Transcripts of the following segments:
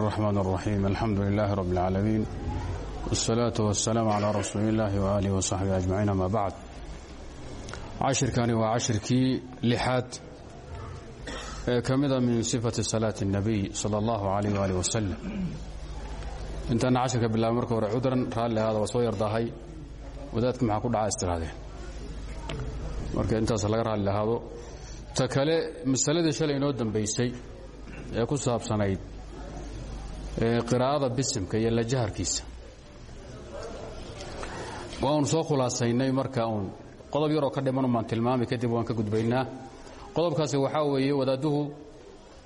الرحمن الرحيم الحمد لله رب العالمين والصلاة والسلام على رسول الله وآله وصحبه أجمعين أما بعد cashirkani waa cashirkii lixaad ee ka mida min sifati salaati الnabiy salى اllahu alayh ali wasalam intaana cashirka bilaaba marka hore cudran raalli ahaada waa soo yardaahay wadaadka maxaa ku dhaca istiraadeen marka intaas laga raalli ahaado ta kale masaladii shalay inoo dambaysay ee ku saabsanayd qiraa'ada bisimka iyo lajaharkiisa waanu soo khulaasaynay marka uun. Qodob yaroo ka dhiman baan tilmaami kadib waan ka gudbaynaa. Qodobkaasi waxaa weeye wadaadduhu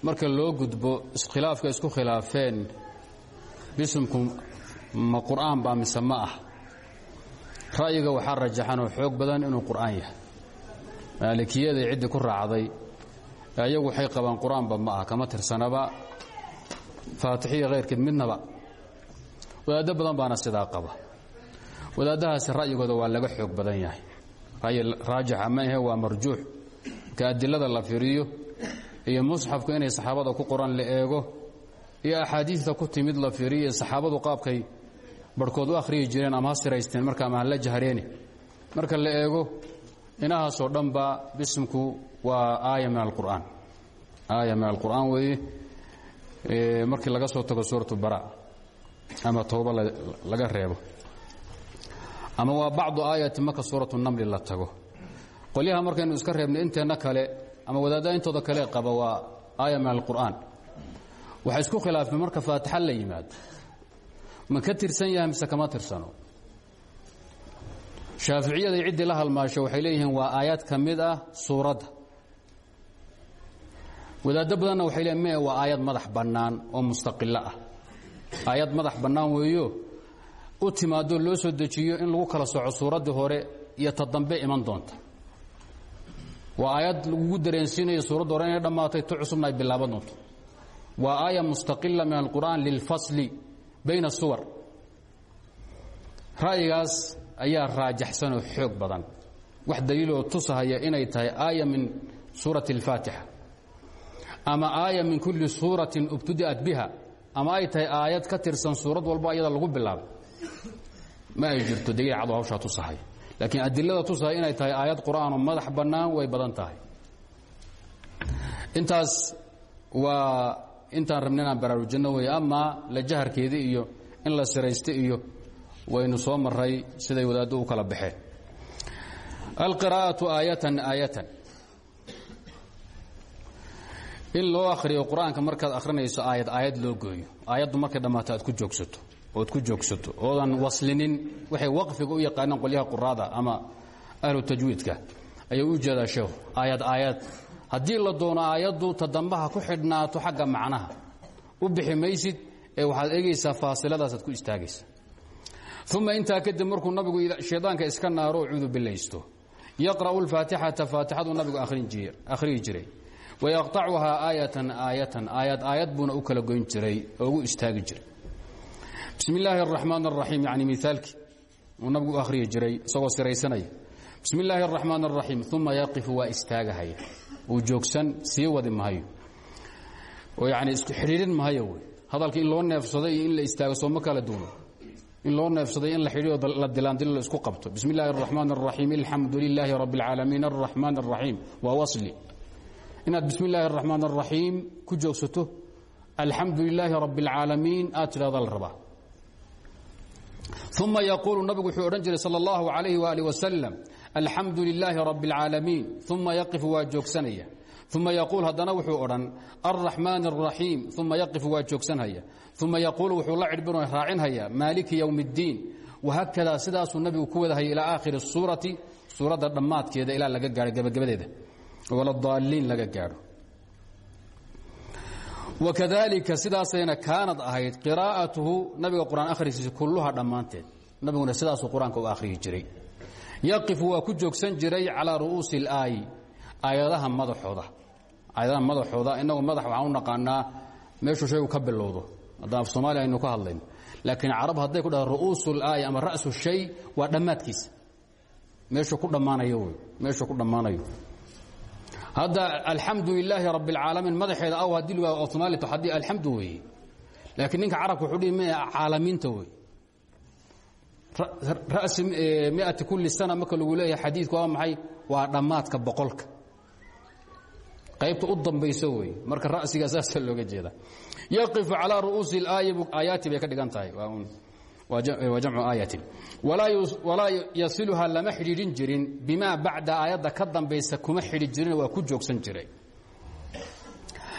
marka loo gudbo iskhilaafka isku khilaafeen bisimku ma qur'aan baa mise ma ah. Ra'yiga waxaa rajaxanoo xoog badan inuu qur'aan yahay. Maalikiyadai ciddii ku raacday ayagu waxay qabaan qur'aanba ma ah kama tirsanaba faatixiya khayrkeed midnaba. Wadaaddo badan baana sidaa qaba. Wadaaddahaasi ra'yigooda waa laga xoog badan yahay. Ra'yi raajixa ma ahe waa marjuux. Marka adilada la firiyo iyo musxafku inay saxaabada ku qoran la eego iyo axaadiista ku timid la firiyo saxaabadu qaabkay barhkood u akhriyi jireen ama ha marka ama hala jahreene marka la eego inahaasoo dhanba bisimku waa aaya min alqur'aan. Aaya alqur'aan weeye markii laga soo tago suuratu bara ama towba laga reebo. Ama waa bacdu aayati marka suuratu namli la tago. Qolyaha markaynu iska reebnay inteenna kale ama wadaadda intooda kale qaba waa aaya min alqur'aan. Waxay isku khilaafeen marka faatixa la yimaado. Ma ka tirsan yahay mise kama tirsano? Shaaficiyada ciddii la halmaasho waxay leeyihiin waa aayad ka ah suuradda wadaaddo badanna waxay leeyiin me waa aayad madax bannaan oo mustaqilo ah. Aayad madax bannaan weeyo u timaadoo loo soo dejiyo in lagu kala soco suuraddii hore iyo ta iman doonta. Waa aayad lagugu dareensiinayo suuradda hore inay dhammaatay tu cusubna ay waa aaya mustaqila min alqur'aan lilfasli bayna suwar. Ra'yigaas ayaa raajaxsanoo xoog badan. Wax daliiloo tusahaya inay tahay aaya min suurati اlfaatixa ama aaya min kulli suuratin ubtudi'at biha. Ama ay tahay aayad ka tirsan suurad walba ayada lagu bilaabay. Ma ay jirto cado hawshaa tusahaya laakiin adilada tusahaya inay tahay aayad qur'aanoo madax bannaan way badan tahay. Intaas waa intaan rabna inaan baraarujinno weeye amaa la jaharkeedii iyo in la siraysta iyo waynu soo maray siday wadaaddu u kala baxeen. Alqiraa'atu aayatan aayatan in loo akhriyo qur'aanka markaad akhrinayso aayad aayad loo gooyo. Aayaddu markay dhammaato aad ku joogsato ood ku joogsato oodan waslinin waxay waqfiga u yaqaanaan qolyaha quraada ama ahlu tajwiidka. Ayuu u jeedaa sheekhu aayad aayad. Haddii la doono aayaddu tadambaha ku xidhnaato xagga macnaha u bixi maysid ee waxaad eegaysaa faasiladaasad ku istaagaysa. Uma intaa kadib markuu nabigu shaydaanka iska naaro oo cuudubilaysto yaqra'u lfaatixata faatixaduu nabigu akhriyi jiray wayaqطacuhaa aayatan aayatan aayad aayad buuna u kala goyn jiray ugu istaagi jiray bismi illaahi araxmaan araxiim yani miaalkii uu jiray isagoo siraysanaya bismi illaahi araxmaan araxiim yaqifu waa istaagahaya uu joogsan sii wadi mahayo oo yani isku xidhiirin mahayo wey hadalka in loo neefsaday iyo in la istaago sooma kala duuno in loo neefsaday in la xidhiyo la dilaandilo la isku qabto bismi illaahi araxmaan araxiim alxamdu lilaahi rabbi alcaalamiin araxmaan wasli inaad bismi illaahi araxmaan araxiim ku joogsato alxamdu lilaahi rabbi alcaalamiin aad tidhahda la rabaa uma yaquulu nabigu wuxuu odhan jiray sal اllahu alayh wali wasalam alxamdu lilaahi rabbi اlcaalamiin uma yaqifu waa joogsanaya uma yaquul haddana wuxuu odhan alraxmaan الraxiim uma yaqifu waa joogsanhaya uma yaquulu wuxuu la cidhbino raacinhaya maaliki ywm اddiin wahaakadaa sidaasuu nabigu ku wadahaya ilaa aakhiri suurati suuradda dhammaadkeeda ilaa laga gaadho gebagabadeeda waladaaliin laga gaadho. Wakadalika sidaasayna kaanad ahayd qiraa'atuhu nabiga qur'aan akhriskiisa kulluha dhammaanteed. Nabiguna sidaasuu qur'aanka u akhriyi jiray. Yaqifu waa ku joogsan jiray calaa ru'uusi اlaayi aayadaha madaxooda. Aayadaha madaxooda inagu madax waxaan u naqaanaa meeshuu shaygu ka bilowdo haddaan af aynu ka hadlayno. Laakiin carab hadday ku dhaha ru'uusu اlaaya ama ra'su shay waa dhammaadkiisa. Meeshuu ku dhammaanayo wey ku dhammaanayo hadda alxamdu lilaahi اlcaalamiin madaxeeda aw haddii la of somaali haddii alxamdu weeye ninka carabka wuxuu dhihi caalamiinta wey ra'si miati kulli sana marka lagu leeyahay xadiidku waa maxay? Waa dhammaadka boqolka. Qaybta u dambayso wey marka ra'siga saasa looga jeeda. Yaqifu calaa ru'uusi aayaati bay ka dhigan tahay aayatin. Walaa yasiluhaa lama xidhiidhin jirin bimaa bacda aayadda ka dambaysa kuma xidhi jirin waa ku joogsan jiray.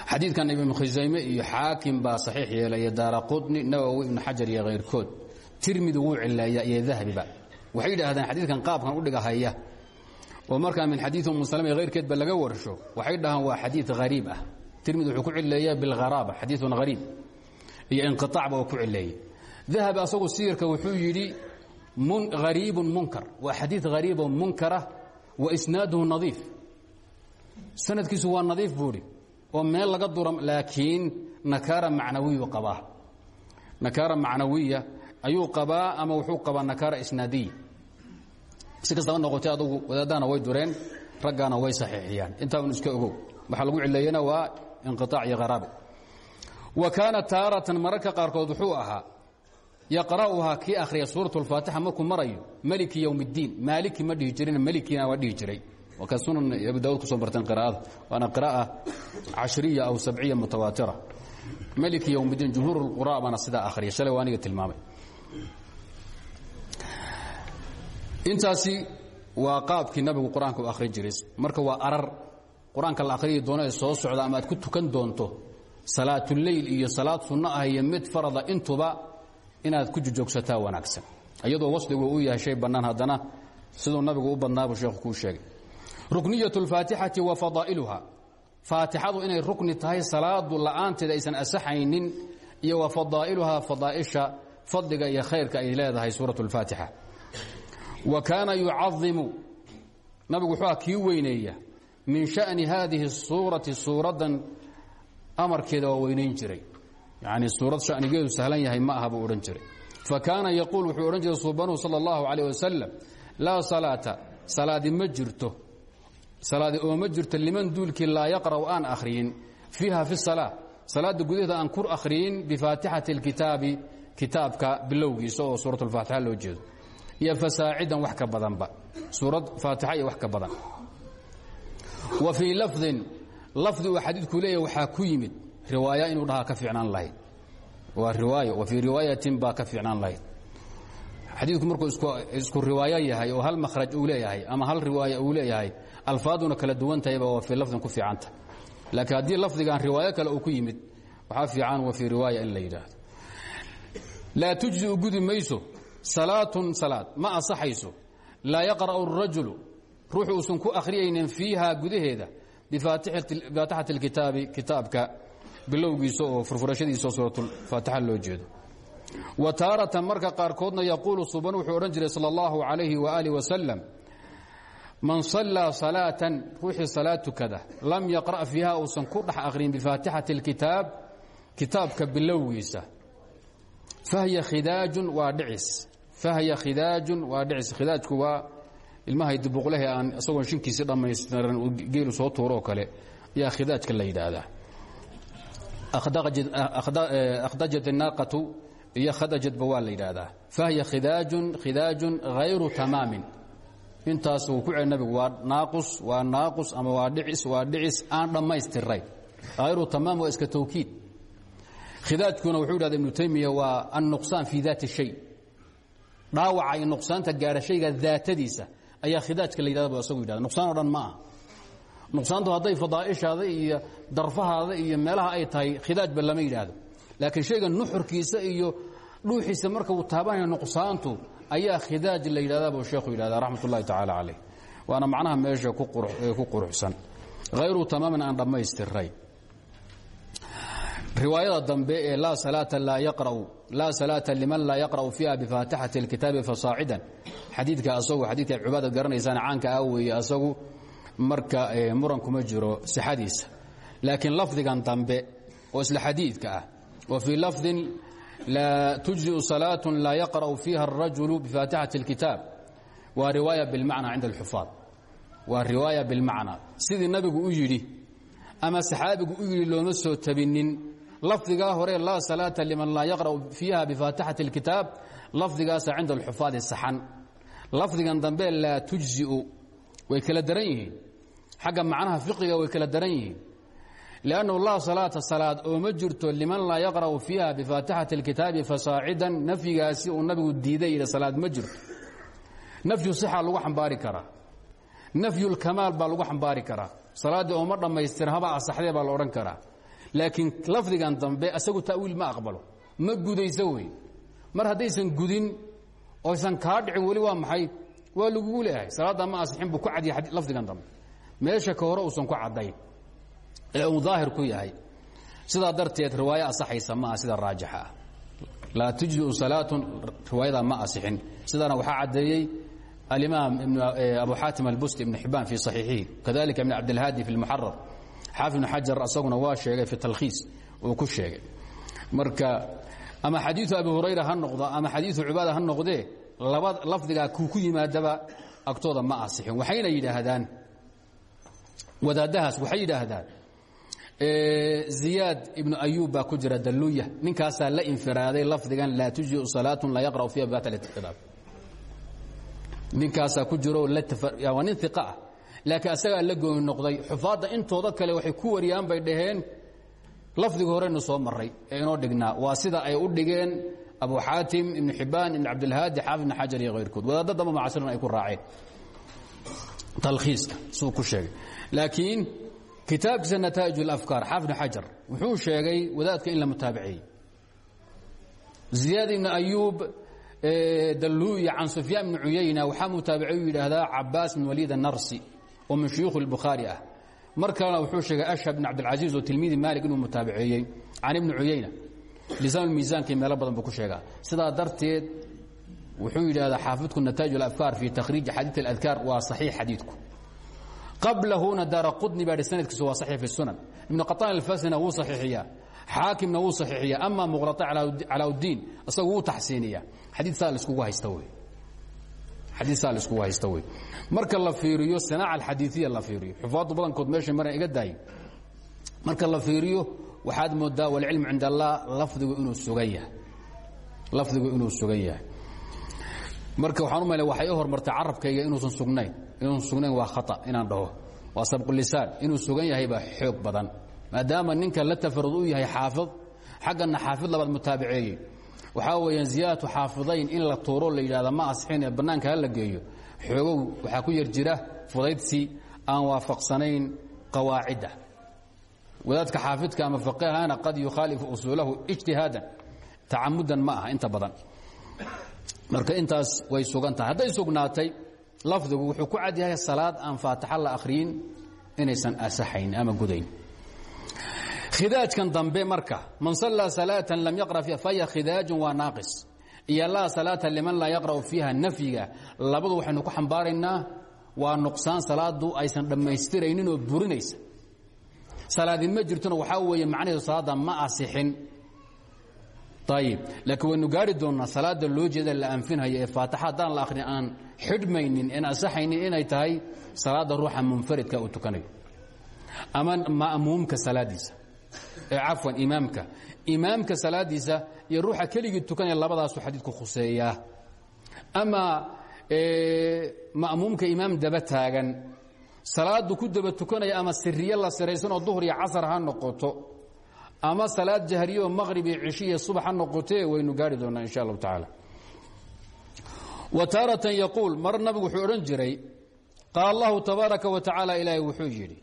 Xadiidkan ibnu khusayme iyo xaakim baa saxiix yeelaya daara qudni nawowi ibnu xajar iyo kayrkood tirmidi wuu cileeya iyo dahabiba waxay yidhaahdeen xadiidkan qaabkan u dhigahaya oo markaa min xadiii umu salm hayrkeedba laga warsho waxay dhahaan waa xadii hariib ah. Tirmidi wuxuu ku cileeya bilharaaba xadiiun hariib iyo inqiطacba uu ku cileeyey dahab asagu siyirka wuxuu yidhi hariibun munkar. Waa xadii hariibo munkara wa isnaaduhu nadiif. Sanadkiisu waa nadiif buuhi oo meel laga dura laakiin nakaara macnawiyu qabaa. Nakaara macnawiya ayuu qabaa ama wuxuu qabaa nakaara isnaadiya. Si kastaba noqotay adugu wadaadahana way dureen raggaana way saxiixiyaan. Intaa un iska ogow. Waxaa lagu cileeyana waa inqiطaac iyo qaraabe wa kaana taaratan mararka qaarkood wuxuu ahaa yaqra'uhaa kii akhriya suuraة اlfaatixa markuu marayo meliki ywm اddiin maaliki ma dhihi jirin melikina waa dhihi jiray waa ka sunan abu daud kusoo barteen qira'ada waana qira'a cashriya aw sabciya mutawaatira meliki ywm اddiin jumhuur اlqura baana sidaa akhriya shalay waa aniga tilmaamay intaasi waa qaabkii nabigu qur-aanka u akhrin jiray marka waa arar qur-aanka la akhriyi doono ee soo socda ama aad ku tukan doonto salaatuleyl iyo salaad sunno ah iyo mid farada intuba inaad ku jujoogsataa wanaagsan iyadoo wasligu uu yahay shay bannaan haddana siduu nabigu u badnaabu sheekhu kuu sheegay rukniyat اlfaatixati wa fadaa'iluha faatixadu inay rukni tahay salaadu la'aanteeda aysan asaxaynin iyo wa fadaa'iluhaa fadaa'isha fadliga iyo khayrka ay leedahay suuraة اlfaatixa wa kaana yucadimu nabigu wuxuu kii weyneeya min sha'ni haadihi الsuurati suuraddan amarkeeda waa weynayn jiray yacni suurad shanigeedu sahlan yahay ma aha buu odhan jiray. Fa kaana yaquul wuxuu odhan jiray suubanuhu sala allahu calayh wasalam laa salaata salaadi ma jirto. Salaadi oo ma jirto liman duulkii laa yaqra'u aan akhriyin. Fiiha fi salaa salaadda gudaheeda aan kur akhriyin bifaatixati اlkitaabi kitaabka bilowgiisa oo suurat اlfaatixa loo jeedo. Iyo fasaacidan wax ka badanba. Suurad faatixa iyo wax wa fii lafdin lafdi uu xadiidku leeyahy waxaa ku yimid riwaaya inuu dhahaa ka fiicnaan lahayd. Waa riwaayo wa fii riwaayatin baa ka fiicnaan lahayd. Xadiidku markuu isku riwaayo yahay oo hal makhraj uu leeyahay ama hal riwaaya uu leeyahay alfaaduna kala duwantahayba waa fii lafdin ku fiicanta laakiin haddii lafdigan riwaayo kale uu ku yimid waxaa fiican wa fii riwaaya in la yidhaahdo. Laa mayso salaatun salaad ma asaxayso laa yaqra'u arajulu ruux uusan ku akhriyaynin fiiha gudaheeda bifaatixati اlkitaabi kitaabka bilowgiisa oo furfurashadiisa suuratulfaatixa loo jeedo. Wa taaratan marka qaarkoodna yaquulu suban wuxuu odhan jiray sala allahu calayhi waaalih wasalam man sallaa salaatan ruuxii salaad tukada lam yaqra' fiiha uusan ku dhex akhrin bifaatixati اlkitaab kitaabka bilowgiisa. Fahya khidaajun waa dhicis. Fahya khidaajun waa dhicis. Khidaajku waa ilmahay dibuqlehe aan isagoon shinkiisi dhammaystiran geelu soo tuuroo kale ayaa khidaajka la akhdajat الnaaqatu iyo khadajadba waa la yidhaahdaa fahya khidaajun khidaajun hayru tamaamin intaas uu ku cel nabigu waa naaqus waa naaqus ama waa dhicis waa dhicis aan dhammaystirayn hayru tamaam waa iska tawkiid khidaajkuna wuxuu yidhahda ibnu taymiya waa annuqsaan fii daati shay dhaawaca iyo nuqsaanta gaara shayga daatadiisa ayaa khidaajka la yidhahda bu isagu yidhahda nuqsaan o dhan ma aha nuqsaantu hadday fadaa'ishaada iyo darfahaada iyo meelaha ay tahay khidaajba lama yidhaahdo. Laakiin shayga nuxurkiisa iyo dhuuxiisa marka uu taabanaya nuqsaantu ayaa khidaaj la yidhahda buu sheekhu yidhahda raxmat ullahi tacaala calayh. Waana macnaha meesha ku quruxsan. Hayru tamaamin aan dhammaystirayn riwaayada dambe ee laa salaata liman laa yaqra'u fiiha bifaatixati اlkitaabi fasaacidan xadiidka asagu xadiidka cubaadad garanaysaan caanka ah weeye asagu marka eh, muran kuma jiro sixadiisa. Laakiin lafdigan dambe oo isla xadiidka ah wa fii lafdin laa tujziu salaatu laa yaqra'u fiiha arajulu bifaatixati اlkitaab waa riwaaya bilmacnaa cinda alxufaad. Waa riwaaya bilmacnaa. Sidii nabigu u yidhi ama saxaabigu u yidhi looma soo tabinin lafdigaa hore laa salaata liman laa yaqra'u fiiha bifaatixati اlkitaab lafdigaasa cinda alxufaadi saxan. Lafdigan dambe laa tujziu way kala daran yihiin xagga macnaha fiqiga way kala daran yihiin. lannahu laa salaata salaad oo ma jirto liman laa yaqra'u fiiha bifaatixati اlkitaabi fasaacidan nafyigaasi uu nabigu diiday yidhi salaad ma jirto nafyu sixaa lagu xambaari karaa nafyulkamaal baa lagu xambaari karaa salaaddii ooma dhammaystir haba asaxdee baa la odhan karaa laakiin lafdigan dambe asagu ta'wiil ma aqbalo ma gudayso wey mar haddaysan gudin oysan kaa dhicin weli waa maxay waa lagugu leeyahay salaadda ma asixin buu ku cadiyay lafdigan dambe meesha ka hore uusan ku caddayn ee uu daahir ku yahay. Sidaa darteed riwaayo asaxaysa maaha sida raajixa ah. Laa tujziu salaatun riwaayadaa ma asixin sidaana waxaa caddeeyey alimaam abu xaatim albusti ibn xibaan fii صaxiixihi kadalika ibn cabdilhaadi fi اlmuxarar xaafid ibn xajar asaguna waa sheegay fi talkhiis uu ku sheegay. Marka ama xadiiu abi hurayra ha noqdo ama xadiiu cibaada ha noqdee laba lafdigaa kuu ku yimaadaba agtooda ma asixin waxayna yidhaahdaan wadaaddahaas waxay yidhaahdaan ziyaad ibnu ayuub baa ku jira daluya ninkaasaa la infiraaday lafdigan laa tujziu salaatun laa yaqra'u fiiha bifaatixati ninkaasaa ku jiro waa nin iqa ah. Laakiin asagaa la gooni noqday. Xufaadda intooda kale waxay ku wariyaan bay dhaheen. Lafdiga horeynu soo maray ee inoo dhignaa. Waa sida ay u dhigeen abu xaatim ibnu xibaan ibn cabdilhaadi xaafid ibn xajar iyo hayrkood wadaadda damba macasiran ay ku raaceen. Talkhiiska siduu ku sheegay laakiin kitaabkiisa nataa'ij اlafkaar xaafid ibn xajar wuxuu sheegay wadaadka in la mutaabiceeyey ziyaad ibn ayuub daluuya can sufyaan bni cuyayna waxaa mutaabiceyu yidhaahdaa cabaas bin waliid anarsi oo min shuyuukh اlbukhaari ah mar kalena wuxuu sheegay ashhab bn cabdilcaziiz oo tilmiidi maalik inuu mutaabiceeyey can ibni cuyayna lisaan miisaanki meelo badan buu ku sheegaa sidaa darteed wuxuu yidhahdaa xaafidku nataa'ij alafkaar fii takhriiji xadiid اladkaar waa saxiix xadiidku qablahuna daara qudni baa sanadkiisu waa saxiix fi sunan. Ibnu qaطaan alfasina wuu saxiixiyaa xaakimna wuu saxiixiya ama muqrata calaauddiin isagu wuu taxsiiniya xadiisaa laiskugu haysta wey. Xadiisaa la iskugu haysta wey. Marka la fiiriyo sanaaca alxadiiiya la fiiriyo. Xufaaddu badankood meeshay maran iga daayay marka la fiiriyo waxaad moodaa walcilmu cind allah lafdigu inuu sugan yahay. Lafdigu inuu sugan yahay marka waxaan u malay waxay u hormartay carabkayga inuusan sugnayn. Inuusan sugnayn waa khata inaan dhaho. Waa sabqulisaan inuu sugan yahay baa xoog badan. Maadaama ninka la tafarud u yahay xaafid xaggana xaafid labaad mutaabiceeyey. Waxaa weeyaan ziyaadatu xaafidayn in la tuuro la yidhahda ma asixin ee bannaanka ha la geeyo. Xoogow waxaa ku yar jira fudaydsi aan waafaqsanayn qawaacidda. Wadaadka xaafidka ama faqihana qad yukhaalifu usuulahu ijtihaadan. Tacamudan ma aha inta badan marka intaas way sugan tahay hadday sugnaatay wuxuu ku cad yahay salaad aan faataxa la akhriyin inaysan asaxayn ama gudayn. Khidaajkan dambe marka man sallaa salaatan lam yaqra fiiha faya khidaajun waa naaqis. Iyo laa salaata liman laa yaqra'u fiiha nafyiga labadu waxaynu ku xambaaraynaa waa nuqsaan salaadu aysan dhammaystiraynin oo burinaysa. Salaadin ma jirtona waxaa weeye macnaheedu salaadda ma asixin ayib laakiin waynu gaari doonnaa salaada loo jeeda la anfinhayo ee faataxa haddaan la akhrin aan xidhmaynin en asaxaynin inay tahay salaadda ruuxa munfaridka uu tukanayo. Ama ma'muumka salaadiisa. Ee cafwan imaamka. Imaamka salaadiisa iyo ruuxa keligii tukanaya labadaasuu xadiidku khuseeyaa. Ama ma'muumka imaam daba taagan. Salaadu ku daba tukanaya ama siriye la siraysanoo duhr iyo casar ha noqoto ama salaad jahriyo maqhribiyo cishiya subax ha noqotee waynu gaari doonaa insha allahu tacaala. Wa taaratan yaquul mar nabigu wuxuu odhan jiray qaala allahu tabaaraka wa tacaala ilaahay wuxuu yidhi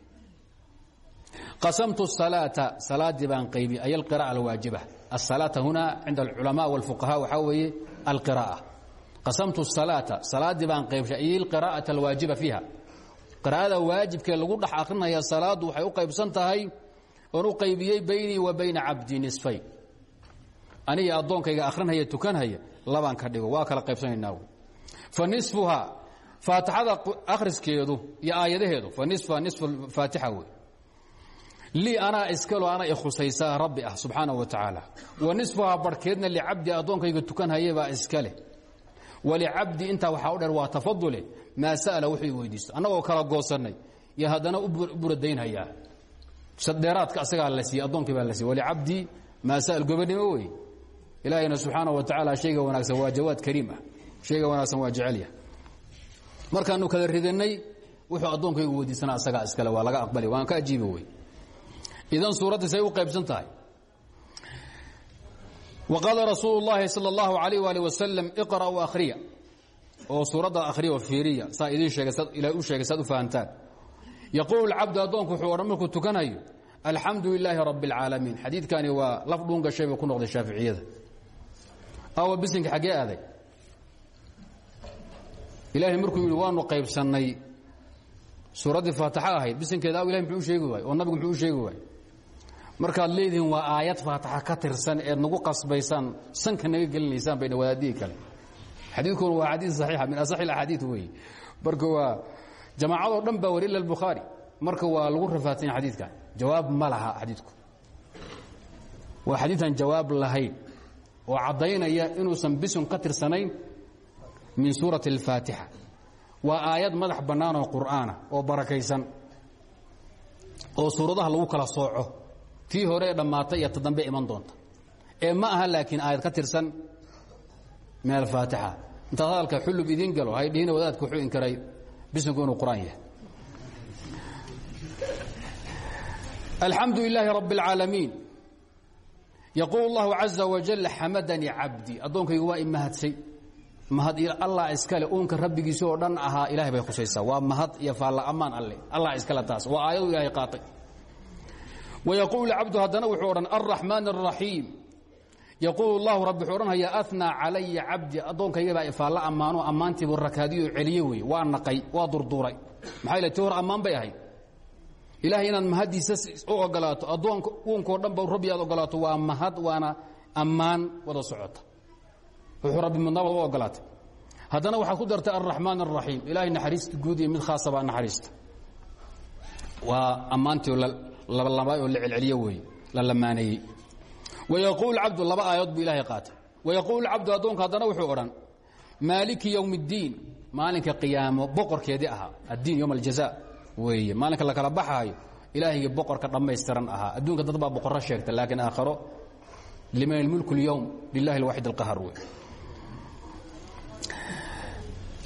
qasamtu salaata salaadii baan qaybi ay alqira'a alwaajiba. Asalaata huna cinda alculamaa walfuqahaa waxaa weeye alqira'a qasamtu salaata salaadii baan qaybshay ay alqira'ata alwaajiba fiiha. Qira'ada waajibkee lagu dhex akrinaya salaadu waxay u qaybsan tahay oon u qaybiyey baynii wa bayna cabdii nisfayn aniga addoonkayga akhrinhaya tukanhaya labaan ka dhigo waa kala qaybsanaynaa fa nisfuhaa faatixada akhriskeedu iyo aayadaheedu fa nisfuha nisfu faatixa wey lii anaa iskalo ana ikhusaysaa rabbi ah subxaanaه wa tacaala. Wa nisfuhaa barhkeedna licabdi addoonkayga tukanhaya baa iska leh. Walicabdi intaa waxaa u dheer waa tafadule maa sa'ala wuxuu weydiisto annagoo kala goosannay iyo haddana u buradaynhayaa dheeraadka asagaa la siiyey addoonkii baa la siiyey walicabdi maasa'al gobonimo wey ilaahayna subxaana wa tacaala shayga wanaagsan waa jawaad kariim ah shayga wanaagsan waa jecelya markaanu kala ridanay wuxuu addoonkaygu weydiisana asagaa iskale waa laga aqbali waan ka ajiibi wey idan suuraddii say u qaybsan tahay waqaala rasuulu اllaahi salى اllahu alayh ali wasalam iqra'uu akhriya oo suuradda akhriya oo fiiriya saa idiin sheegay ilahay u sheegay saad u fahantaan yaquulu lcabdu addoonku wuxuu odhan markuu tukanayo alxamdu lilaahi rabi اlcaalamiin xadiidkani waa laf dhuun gashay bay ku noqday shaaficiyada awa bisinka xaggee aaday ilaahay markuu yidhi waanu qaybsannay suuraddii faataxa ahayd bisinkeeda aw ilahay muxuu u sheegi waay oo nabigu muxuu u sheegi waay markaad leedihiin waa aayad faataxa ka tirsan eed nagu qasbaysaan sanka naga gelinaysaan bay wadaadihii kale xadiidkuna waa xadiid saxiixa min asaxi alaxaadiid weeye marka waa jamaacadoo dhan baa wari ila albukhaari marka waa lagu rafaadsan yahay xadiidkan jawaab ma laha xadiidku. Waa xadiidan jawaab lahayn oo caddaynaya inuusan bisun ka tirsanayn min suurati اlfaatixa waa aayad madax bannaan oo qur'aana oo barakaysan oo suuradaha lagu kala sooco. Tii hore ee dhammaatay iyo ta dambe iman doonta. Ee ma aha laakiin aayad ka tirsan min alfaatixa. Intaad hadalka xullub idiin galo hay dhihina wadaadka wuxuu inkaray bisinku inuu qur'aan yahay alxamdu lilaahi rabi اlcaalamiin yaquul اllahu caza wajal xamadanii cabdii addoonkaygu waa i mahadsay mahad allah iskale uunka rabbigiisi oo dhan ahaa ilahay bay khusaysaa waa mahad iyo faalla ammaan alle allah iskale taas waa aayadu ilahay qaatay wayaquulu cabdu haddana wuxuu odhan alraxmaan الraxiim yaquulu llahu rabbi wuxuu odhanhayaa anaa calaya cabdi addoonkaygaybaa ifaalla ammaano ammaantiibu rakaadiyo celiye weeye waa naqay waa durduuray maxaa yl ti hor ammaan bay ahayd ilaahay inaad mahaddiisa u ogolaato addoonka uunkao dhan ba rabbi aad ogolaato waa mahad waana ammaan wada socota wuxuu rabbi midnaba u ogolaatay haddana waxaad ku dartay alraxmaan alraxiim ilaahay naxariista guud iyo mid khaasabaa naxariista waa ammaantii lalabaay oo la celceliye weeye la lamaaneeyey wayaquul cabdu laba aayaod buu ilaahay qaatay wayaquul cabdu addoonka haddana wuxuu odhan maaliki ywm اddiin maalinka qiyaamo boqorkeedii ahaa addiin ywm aljaza weeye maalinka la kala baxaayo ilaahayga boqorka dhammaystiran ahaa adduunka dad baa boqorro sheegta laakiin aakharo liman اlmulk اlyowm lilahi اlwaxid اlqahar wey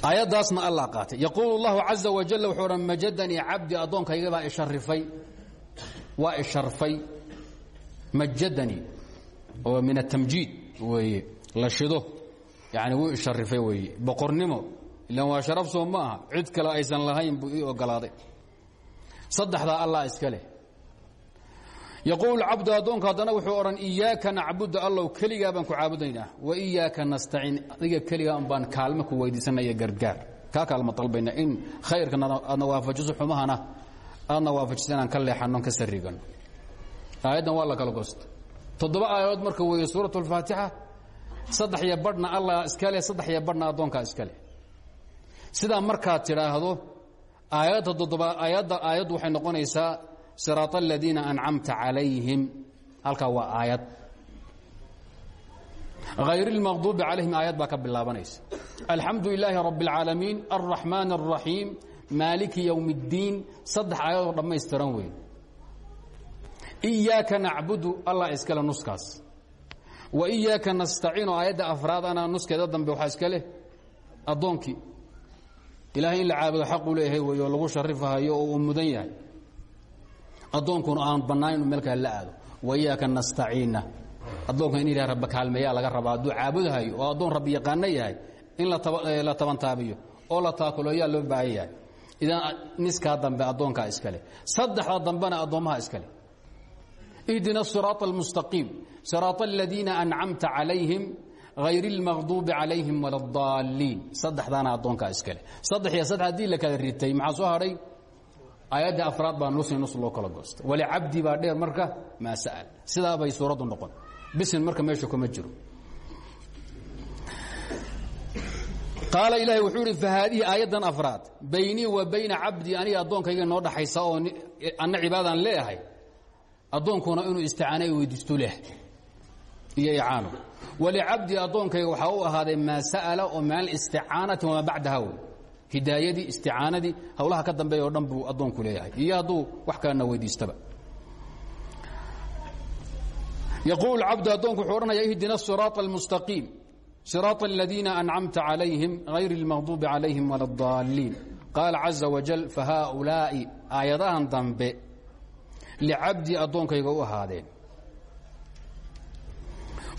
aayaddaasna allah qaatay yaquulu اllahu caza wajal wuxuu odhan majadanii cabdi addoonkaygabaa isharifay waa isharfay majadanii oo min atamjiid weeye la shido. Yani wuu isharifay weeye. Boqornimo ilan waa sharaf soo cid kale aysan lahayn buu ii ogolaaday. Saddexdaa allah iska leh. Yaquul cabdu addoonku wuxuu odhan iyaaka nacbudu allow keligaa baan ku caabudaynaa. Wa iyaaka nastaciin adiga keligaa un baan kaalmo ku weydiisanaya gargaar. Kaa kaalma dalbayna in khayrkana aadna waafajiso xumahana aadna waafajiso inaan ka leexanno ka sarrigano aayaddan waa la kala goosta toddoba aayadood marka weeye suurat اlfaatixa saddex iyo badhna allah iska leh saddex iyo badhna addoonkaa iska leh sidaa markaad tidhaahdo aayadda toddoba aayadda aayaddu waxay noqonaysaa siraaط aladiina ancamta calayhim halkaa waa aayad hayr اlmaqduubi calayhim aayad baa ka bilaabanaysa alxamdu lilaahi rabi اlcaalamiin alraxmaan الraxiim maaliki ywm اddiin saddex aayadoo dhammaystiran weeye iyaaka nacbudu allah iskale nuskaas. Wa iyaaka nastaciin oo aayadda afraad ana nuskeeda dambe waxaa iska leh addoonkii. Ilaahay in la caabudo xaquu oo lagu sharifahayo oo uu mudan yahay. Addoonkuna aan bannaan inu meel wa iyaaka nastaciinna addoonka in ilah rabba kaalmeeyaa laga rabaa hadduu oo addoon rabbi yaqaano in la tabantaabiyo oo la taakuleeyaa loo baahan idan niskaa dambe addoonkaa iska leh. Saddexda dambena addoommaha iska leh اhdina الصراaط المستقيم صراaط الذيiنa أنcمta عalayهiم غayr الmغضوب عalayهiم وala الضاaliin saddexdaana addoonkaa iska leh saddex iyo saddex haddii la kala ritay maxaa soo hadhay aayadda afraad baa nus nus loo kala goostay walicabdi baa dheer marka maa sa'ل sidaa bay suuraddu noqon bisin marka meesha kuma jiro qaala ilaahay wuxuu idhi fahaadihi aayaddan afraad baynii wa bayna cabdii aniga addoonkayga noo dhaxaysa oo anna cibaadaan leeyahay addoonkuna inuu isticaana weydiisto leh iyo icaano walicabdi addoonkayga waxaa u ahaaday maa sa'ala oo min alisticaanati wamaa bacdaha wey hidaayadii isticaanadii howlaha ka dambeeya o dhan buu addoonku leeyahay iyo hadduu wax kalena weydiistaba yaquul cabdu addoonku wuxuu odhanaya ihdina siraaط اlmustaqiim siraaط aladiina ancamta calayhim hayr اlmaqduubi calayhim wala اdaalliin qaala caza wajal fahaulaa'i aayadahan dambe licabdii addoonkayga u ahaadeen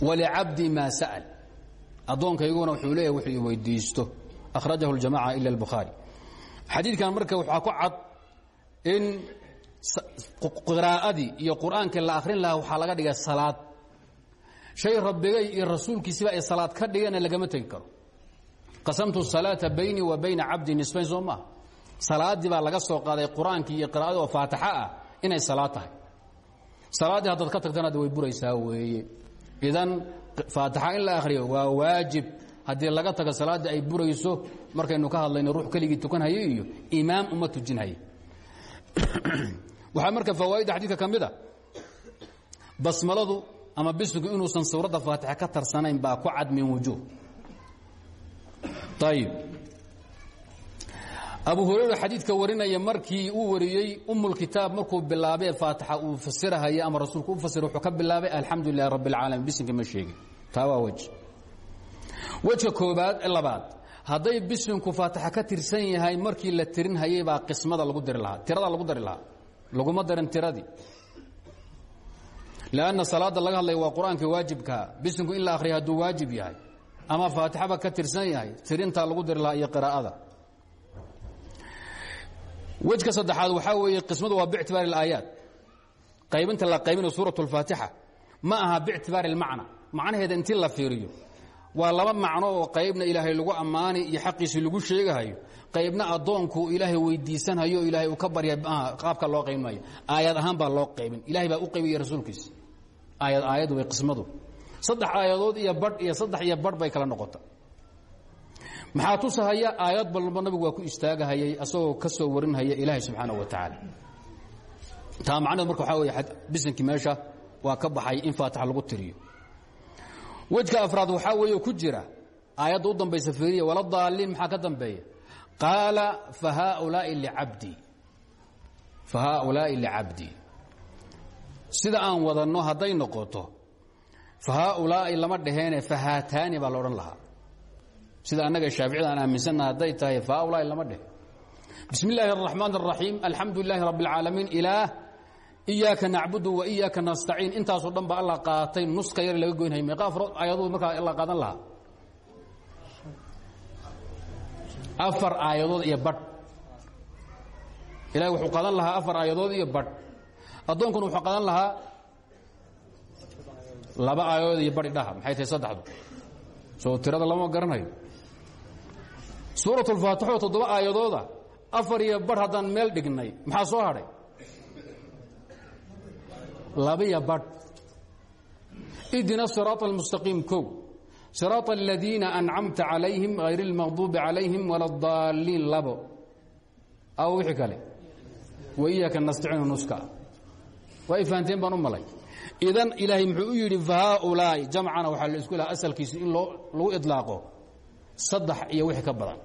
walicabdi maa sa'al addoonkayguna wuxuu leeyahy wuxuu i weydiisto akhrajahu اljamaca ila اlbukhaari xadiidkan marka waxaa ku cad in qiraa'adii iyo qur'aankii la akhrin lahaa waxaa laga dhigay salaad shay rabbigay iyo rasuulkiisiba ay salaad ka dhigeenna lagama tegi karo qasamtu salaata baynii wa bayna cabdi nisbayn soo maaha salaaddii baa laga soo qaaday qur'aankii iyo qiraa'adii oo faataxa ah inay salaad tahay. Salaaddii haddaad ka tagtana way buraysaa weeye. Idan faataxa in la akhriyo waa waajib. Haddii laga tago salaaddii ay burayso markaynu ka hadlayno ruux keligii tukanhaye iyo imaam uma tujinhaye waxaa marka fawaaidda xadiidka ka mid a. Basmaladu ama bisigu inuusan suuradda faatixa ka tarsanayn baa ku cad min wujuh ayib abu hurayra xadiidka warinaya markii uu wariyey umulkitaab markuu bilaabee faatixa uu fasirahaya ama rasuulku u fasira wuxuu ka bilaabay alxamdu lilahi rabbi اlcaalamiin bisinka ma sheegin. Taa waa wej wejka koobaad labaad hadday bisinku faatixa ka tirsan yahay markii la tirin hayay baa qismada lagu dari lahaa. Tirada lagu dari lahaa. Laguma darin tiradii. Lanna salaadda laga hadlaya waa qur'aanka waajibkaa bisinku in la akhriya hadduu waajib yahay ama faatixaba ka tirsan yahay tirintaa lagu dari lahaa iyo qiraa'ada wejka saddexaad waxaa weeye qismadu waa bictibaari اlaayaat qaybinta la qaybinayo suuraة اlfaatixa ma aha bictibaari اlmacna macnaheeda intii la fiiriyo waa laba macno oo qaybna ilaahay lagu ammaani iyo xaqiisii lagu sheegahayo qaybna addoonku ilaahay weydiisanhayo o ilaahay uu ka barya qaabka loo qaybin maayo aayad ahaan baa loo qaybin ilahay baa u qaybiyey rasuulkiisa aayad aayad way qismadu saddex aayadood iyo badh iyo saddex iyo badh bay kala noqota maxaa tusahaya? Aayad balba nabigu waa ku istaagahayay asagoo ka soo warinhaya ilaahay subxaanaه wa tacaala. Taa macneed marka waxaa wey bisinkii meesha waa ka baxay in faatixa lagu tiriyo. Wejka afraad waxaa weeye ku jira aayadda u dambaysa fiiriya wala daaliin maxaa ka dambeeya? Qaala fahaulaai licabdii fahaulaa'i licabdii sida aan wadanno hadday noqoto fahaulaa'i lama dhaheene fahaataani baa la odhan lahaa sida annaga shaaficida aan aaminsannaha hadday tahay fahaulaa'i lama dhehe bismi illaahi الraxmaan الraxiim alxamdu lilaahi rabbi اlcaalamiin ilaah iyaaka nacbudu wa iyaaka nastaciin intaasoo dhan ba alla qaatay nuska yar laga goynhay meeqa afrood aayadood markaa alla qaadan lahaa afar aayadood iyo badh ilahay wuxuu qaadan lahaa afar aayadood iyo badh addoonkuna wuxuu qaadan lahaa laba aayadood iyo badh idhaha maxay tahay saddexdu soo tirada lama garanayo suurat اlfaatixo toddoba aayadooda afar iyo badh haddaan meel dhignay maxaa soo hadhay labiya badh idina siraaط اlmustaqiim kow siraaط aladiina ancamta calayhim hayr اlmaqduubi calayhim wala اdaaliin labo aw wixii kale wa iyaaka nastaciinu nuska way fahanteen baan u malay idan ilaahay muxuu u yidhi fahaulaa'i jamcana waxaa la isku laha asalkiisu in loo lagu iطlaaqo saddex iyo wixii ka badan.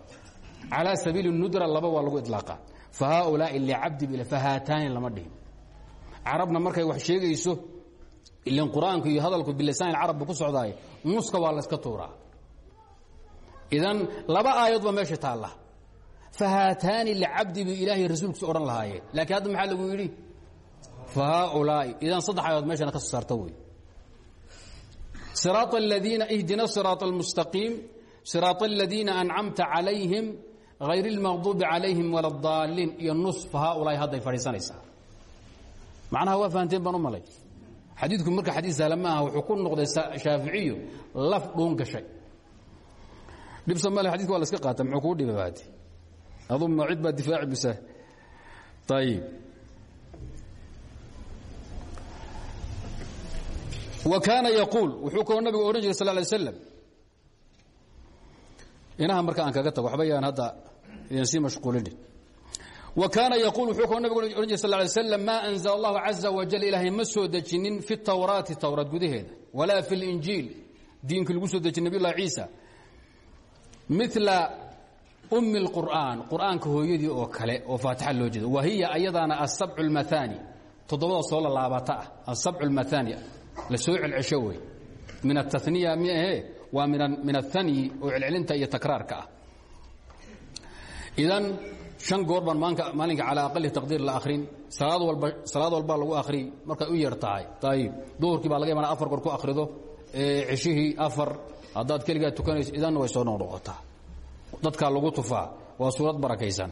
Calaa sabiili nudra laba waa lagu idlaaqa. Fa haaulaai licabdi fahaataani lama dhihin. Carabna markay wax sheegayso ilan qur'aanku iyo hadalku bilisaan carabbu ku socdaay muska waa layska tuuraa. Idan laba aayadba meesha taalla. Fahaataani licabdi bay ilaahay rasuulkiisa odhan lahaayeen laakiin hadda maxaa lagu yidhi? Fa haaulaai. Idan saddex aayadood meeshana ka soo saarta wey siraata aladiina ihdina siraata almustaqiim siraaط aladiina ancamta calayhim hayr اlmaqduubi calayhim wala اdaaliin iyo nus fahaulaa'i hadday fadhiisanaysaa macnaha waa fahanteen baan u malay xadiidku marka xadiis sahla ma aha wuxuu ku noqday shaaficiyo laf dhuun gashay dhibsa male xadidka waa la iska qaata muxuu kuu dhibay baadi adu ma cid baa difaaci bisa ayib wa kaana yaquul wuxuu kaloo nabigu odhan jiray sal lay slam inaha marka aan kaga tago waxba hadda idan sii mashquulinin. Wa kaana yaquul wuxuu kaloo nabigu odhan jiray sal anzala allahu caza wajal ilaahay ma soo dejinin fi tawraati towraad gudaheeda walaa fi linjiil diinki lagu soo dejin nabiy llahi ciisa. Mila ummi اlqur'aan qur'aanka hooyadii oo kale oo faatixa loo jeedo. Wa hiya ayadaana asabcu lmaaani toddobada soo lalaabata ah asabcu lmaaani la soo celcesho wey min ataniya miahe? Waa min ahanyi oo celcelinta iyo takraarka ah. Idan an goor baan maalinka calaa aqali taqdiir la akhrin salaad walbaa lagu akhri markay u yar tahay ayib duhurkii baa laga yaban afar goor ku akhrido ceshihii afar haddaad keligaa tukanayso idanna way soo noqnoqotaa dadkaa lagu tufaa waa suurad barakaysan.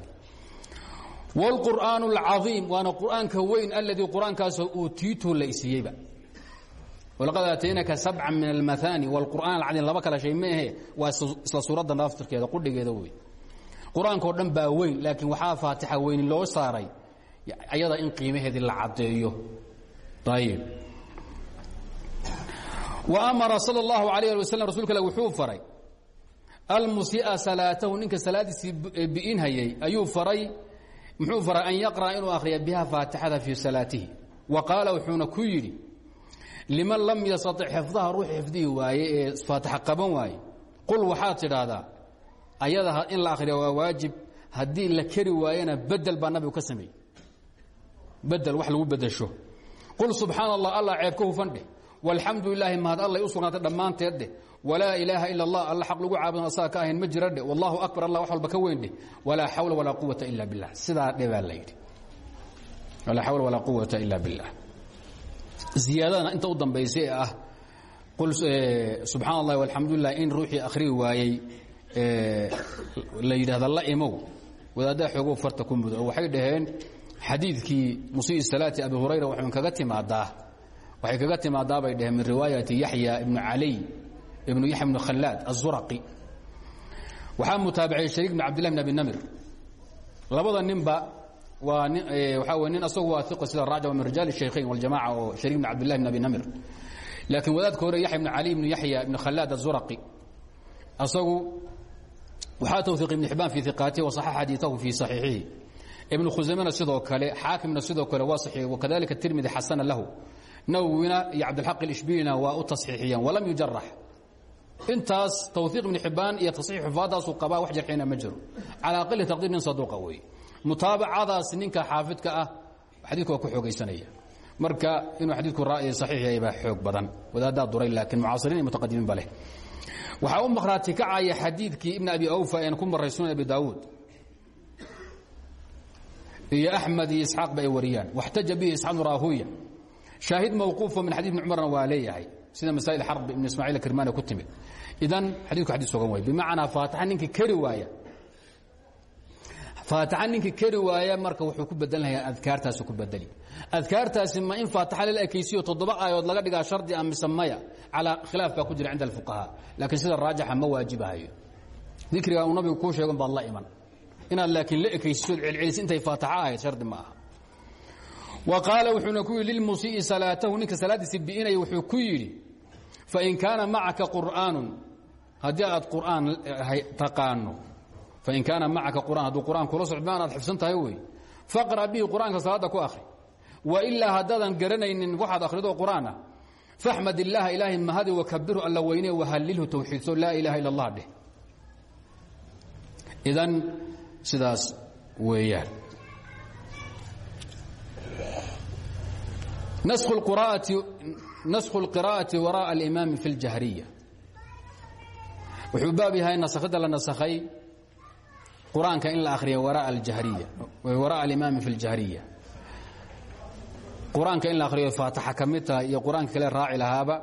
Wاlqur'aan اlcaiim waana qur'aanka weyn aladii qur'aankaasoo uutiitu la isiiyeyba walaqad aataynaka sabca min almaani wاlqur'aan alcadiim laba kala shay ma ahe waa isla suuradda naftirkeeda qudhigeeda wey. Qur'aankao dhan baa weyn laakiin waxaa faatixa weyni loo saaray ayada in qiimaheedii la caddeeyo. Ayib wa amara sal اllahu alayh ali waslm rasulka wuxuu faray almusia salaatahu ninka salaadiisii bi'inhayay ayuu faray muxuu faray an yaqra'a inuu akhriya biha faatixada fii salaatihi. Wa qaala wuxuuna ku yidhi liman lam yastaطic xifdaha ruux xifdihi waaye faatixa qaban waaye qul waxaad tidhaahdaa ayada in la akhriya waa waajib haddii la keri waayena bedel baa nabigu ka sameeyey bedel wax lagu bedesho qul subxaana allah allah ceeb ka hufan dheh walxamdu lilaahi mahad allay u sugnaatay dhammaanteed dheh allah alla lagu caabudan asaga ka ahayn ma jira dheh akbar allah wax walba ka weyn dheh walaa xawla walaa billah sidaa dhe baa la yidhi walaa xawla billah ziyaadadana inta u dambaysay ee ah qul subxaana allahi walxamdu lilah in ruuxii akhriyi waayey la yidhahda la imow. Wadaaddaa xoogow farta ku mudo waxay dhaheen xadiidkii musii salaati abi hurayra waxay kaga timaadaa bay dhaheen min riwaayati yaxya ibnu caliy ibnu yaxya ibnu khallaad azuraqi waxaa mutaabaciyey shariik bn cabdillah bn abi namir. Labada ninba waa ni waxaa wey nin asagu waa iqa sida raaja min rijaal shaykhayn waljamaca oo shariik bn cabdillahi bn abi namir. Laakiin wadaadka hore yaxya bn cali ibn yaxya ibn khalaad azuraqi asagu waxaa tawfiiqi ibn xibaan fii iqaatihi wasaxax xadiitahu fii saxiixihi. Ibn khusamena sidoo kale xaakimna sidoo kale waa saxiix wakadalika tirmidi xasana lahu. Nawowina iyo cabdilxaq alishbiilina waa u tasxiixiyeen walam yujarax intaas tawfiiq ibn xibaan iyo tasxiix xufaadaasu qabaa wax jarxina ma jiro. Cala aqali taqdiir nin saduuqa weeye mutaabacadaas ninka xaafidka ah xadiidku waa ku xoogaysanaya. Marka inuu xadiidku saxiix yahay baa xoog badan. Wadaaddaa duray laakiin mucaasiriin iyo mutaqadimiin ba leh. Waxaa u maqhraati kacaya xadiidkii ibn abi awfa een ku maray sunan abi daawuud iyo axmed iyo isxaaqba ay wariyaan. Waxtaja bihi isxaaq bnu raahuya shaahid mawquufo min xadid ibni cumarna waa leeyahay. Sida masaa'il xarb ibn ismaaciil kirmaani ku timid. Idan xadidku xadis sugan way bimacnaa faatixa ninkii keri waaya faatixa ninkii keri waaya marka wuxuu ku bedelanayaa adkaartaasu ku bedeli adkaartaasi ma in faatixa lala ekaysiyo toddoba aayood laga dhigaa shardi a mise maya calaa khilaaf baa ku jira cinda alfuqahaa. Laakiin sida raajixa ma waajibahayo dikriga uu nabigu kuu sheegon baad la iman. Inaad laakiin la ekaysisood celcelis intay faataxa ahayd shardi ma aha. Wa qaala wuxuuna ku yidhi lilmusii'i salaatahu ninka salaaddiisi bi'inaya wuxuu ku yidhi fain kaana macaka qur'aanun haddii aad qur'aan taqaano fain kaana macaka qur'an hadduu qur'aan kula socdo ma aad xifsan tahay wey faqra' bihi qur'aanka salaadda ku akhri wailaa haddaadan garanaynin waxaad akhrido qur'aan ah faxmad illaaha ilaahay mahadi wakabirhu alla weyne wahallilhu tawxiidso laa ilaha illa allah dheh idan sidaas weeyaan naskhu اlqira'ati waraaءa alimaami fi اljahriya wuxuu baab yahay nasakhidda la nasakhay qur'aanka in la ariyo wara aljahriya waraa alimaami fi ljahriya qur'aanka in la ahriyo faataxa ka mid tahay iyo qur'aanka kale raaci lahaaba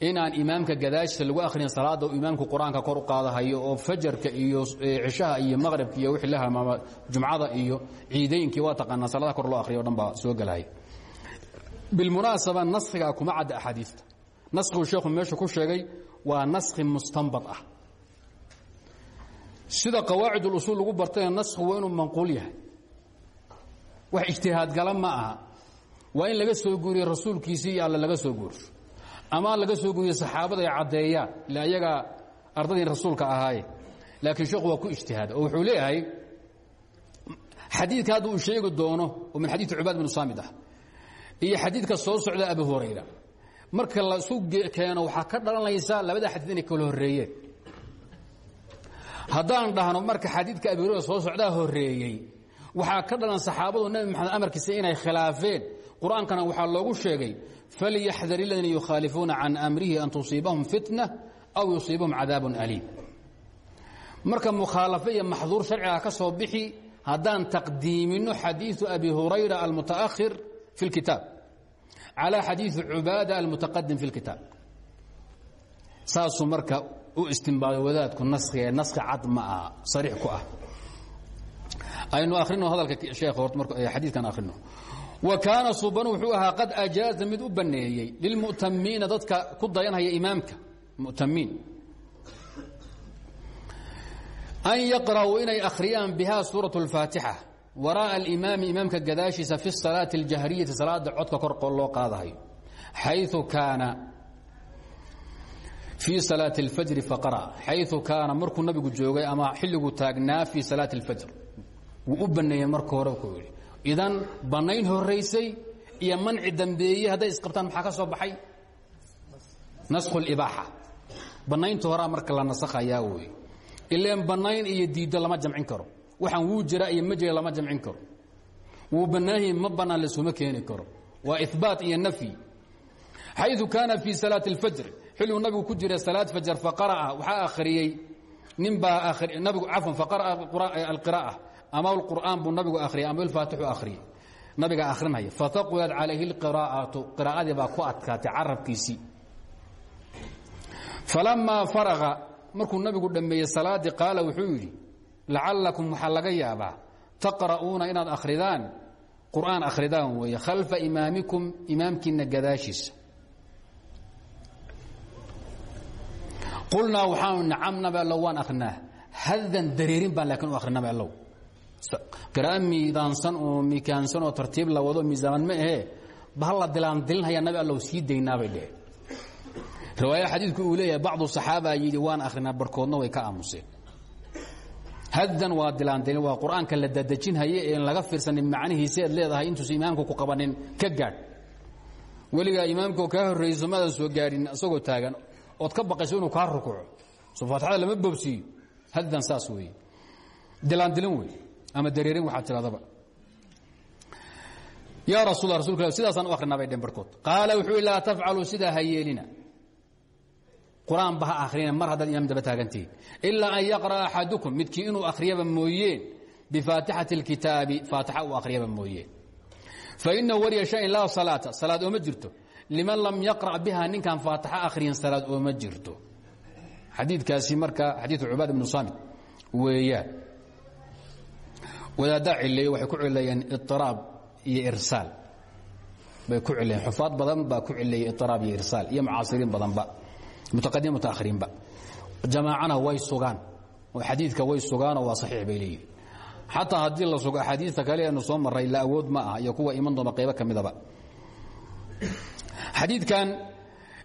inaan imaamka gadaashisa lagu akhrin salaada imaamku qur'aanka kor u qaadahayo oo fajarka iyo cishaha iyo maqhribka iyo wixii la hamaama jumcada iyo ciidaynkii waa taqaanaa salaadaha kor loo ahriyo o dhan baa soo gelahay bilmunaasaba naskigaa kuma cadda axaadiista. Naskiguu sheekhu meesha ku sheegay waa naski mustanbad ah sida qawaacid ulusuul lagu bartayna naskhigu waa inuu manquul yahay. Wax ijtihaadgala ma aha. Waa in laga soo guuriye rasuulkiisii iyo alle laga soo guursho ama laga soo guuriye saxaabada ay caddeeyaan ila ayagaa ardadii rasuulka ahaaye laakiin sheekhu ku ijtihaada oo wuxuu leeyahay xadiidka hadda uu doono oo min xadiidi cubaad binu saamid ah iyo xadiidka soo socda abi hurayra. Marka la isu keeno waxaa ka dhalanaysa labada xadiid kala horreeyeen haddaan dhahno marka xadiidka abi hurayra soo socdaa horreeyey waxaa ka dhalan saxaabadu nebi maxamed amarkiisa inay khilaafeen qur-aankana waxaa loogu sheegay falyaxdar اladiina yukhaalifuuna can amrihi an tusiibahum fitna aw yusiibahum cadaabun aliim marka mukhaalafo iyo maxduur sharciga ka soo bixi haddaan taqdiimino xadiiثu abi hurayra almutaakhir fi اlkitaab calى xadiiثi cubaada almutaqadim fi اlkitaab saasuu marka u istimbaado wadaadku naskiga naski cad ma aha sariix ku ah aynu akrino hadalka sheekh hort mar xadiidkan akrino wa kaana suban wuxuu ahaa qad ajaaza mid u banneeyey lilmu'tamiina dadka ku dayanhaya imaamka mu'tamiin an yaqra'uu inay akhriyaan biha suuraة اlfaatixa waraaءa alimaami imaamka gadaashiisa fi الsalaati اljahriyati salaada codka kor loo qaadahayo xayثu kaana fii salaaة اlfajri faqara xayثu kaana markuu nabigu joogay ama xilligu taagnaa fii salaaةi اlfajr wuu u banneeyey marka hore ku yidhi idan bannayn horaysay iyo manci dambeeyey hadday isqabtaan maxaa ka soo baxay naskhu اlibaaxa bannaynta horaa marka la nasakhayaa wey ileen bannayn iyo diiddo lama jamcin karo waxaan wuu jira iyo ma jira lama jamcin karo wuu bannaanyahi ma bannaan laisuma keeni karo waa ibaat iyo nafyi xayu kaana fii salaaةi اlfajr xilligu nabigu ku jira salaad fajr faqara'a waxaa akhriyey nin baa nabigu cafwan faqara'a alqiraa'a ama alqur'aan buu nabigu akhriyay ama ilfaatixu akhriyey nabigaa akhrinaya fataqulad calayhi اlqiraa'atu qiraa'adii baa ku adkaatay carabkiisii falamaa faraga markuu nabigu dhammeeyey salaaddii qaala wuxuu yidhi lacallakum waxaa laga yaabaa taqra'uuna inaad qur'aan akhridaan weeye khalfa imaamikum imaamkiinna gadaashiisa qulnaa waxaanu nacam nabi allow waan akhrinaa hadan dareerin baan laakiin u akhrin nabi allow qira'a miidaansan oo mikaansan oo tartiib la wado miisaaman ma ahee bahal la dilaandilinhaya nabi allow sii daynaabay dheheen riwaaya xadiidku uu leeyahay bacdu saxaaba yidhi waan akhrinaa barkoodna way ka aamuseen hadan waa dilaandilin waa qur'aanka la dadejinhaye een laga fiirsanin macnihiisi aad leedahay intuusa imaamku ku qabanin ka gaadh weligaa imaamkoo kaa horrayso maadan soo gaadhin isagoo taagan ood ka baqayso inuu kaa rukuco. Faatixada lama boobsiiyo. Hadan saas weeye. Dilaandilin wey ama dareerin waxaad tiradaba yaa rasul rasulka sidaasaan u bay dheen barkood qaala wuxuu laa tafcaluu sidaa ha yeelina qur'aan ba ha akhrina mar haddaad imaam daba taagantihiin ilaa an yaqra'a axadukum midkii inuu akhriyaba mooyeen bifaatixati اlkitaabi faatixa uu akhriyaba mooyeen. Fainahu wariya shayin laa salaata. Salaad ooma liman lam yaqra' biha ninkaan faatixa akhriyin salaad ooma jirto. Xadiidkaasi marka xadiidu cubaad ibnu saamit weeyaan wadaaddaa cileeye waxay ku cileeyeen iطiraab iyo irsaal. Bay ku cileeyeen xufaad badan baa ku cileeyey iطiraab iyo irsaal iyo mucaasiriin badanba mutaqadim mutaahiriinba jamaacana way sugaan oo xadiidka way sugaanoo waa saxiix bay leeyihiin xataa la sugo axaadiista kale eenu soo maray la awood ma iyo kuwa iman doona qaybo ka midaba xadiidkan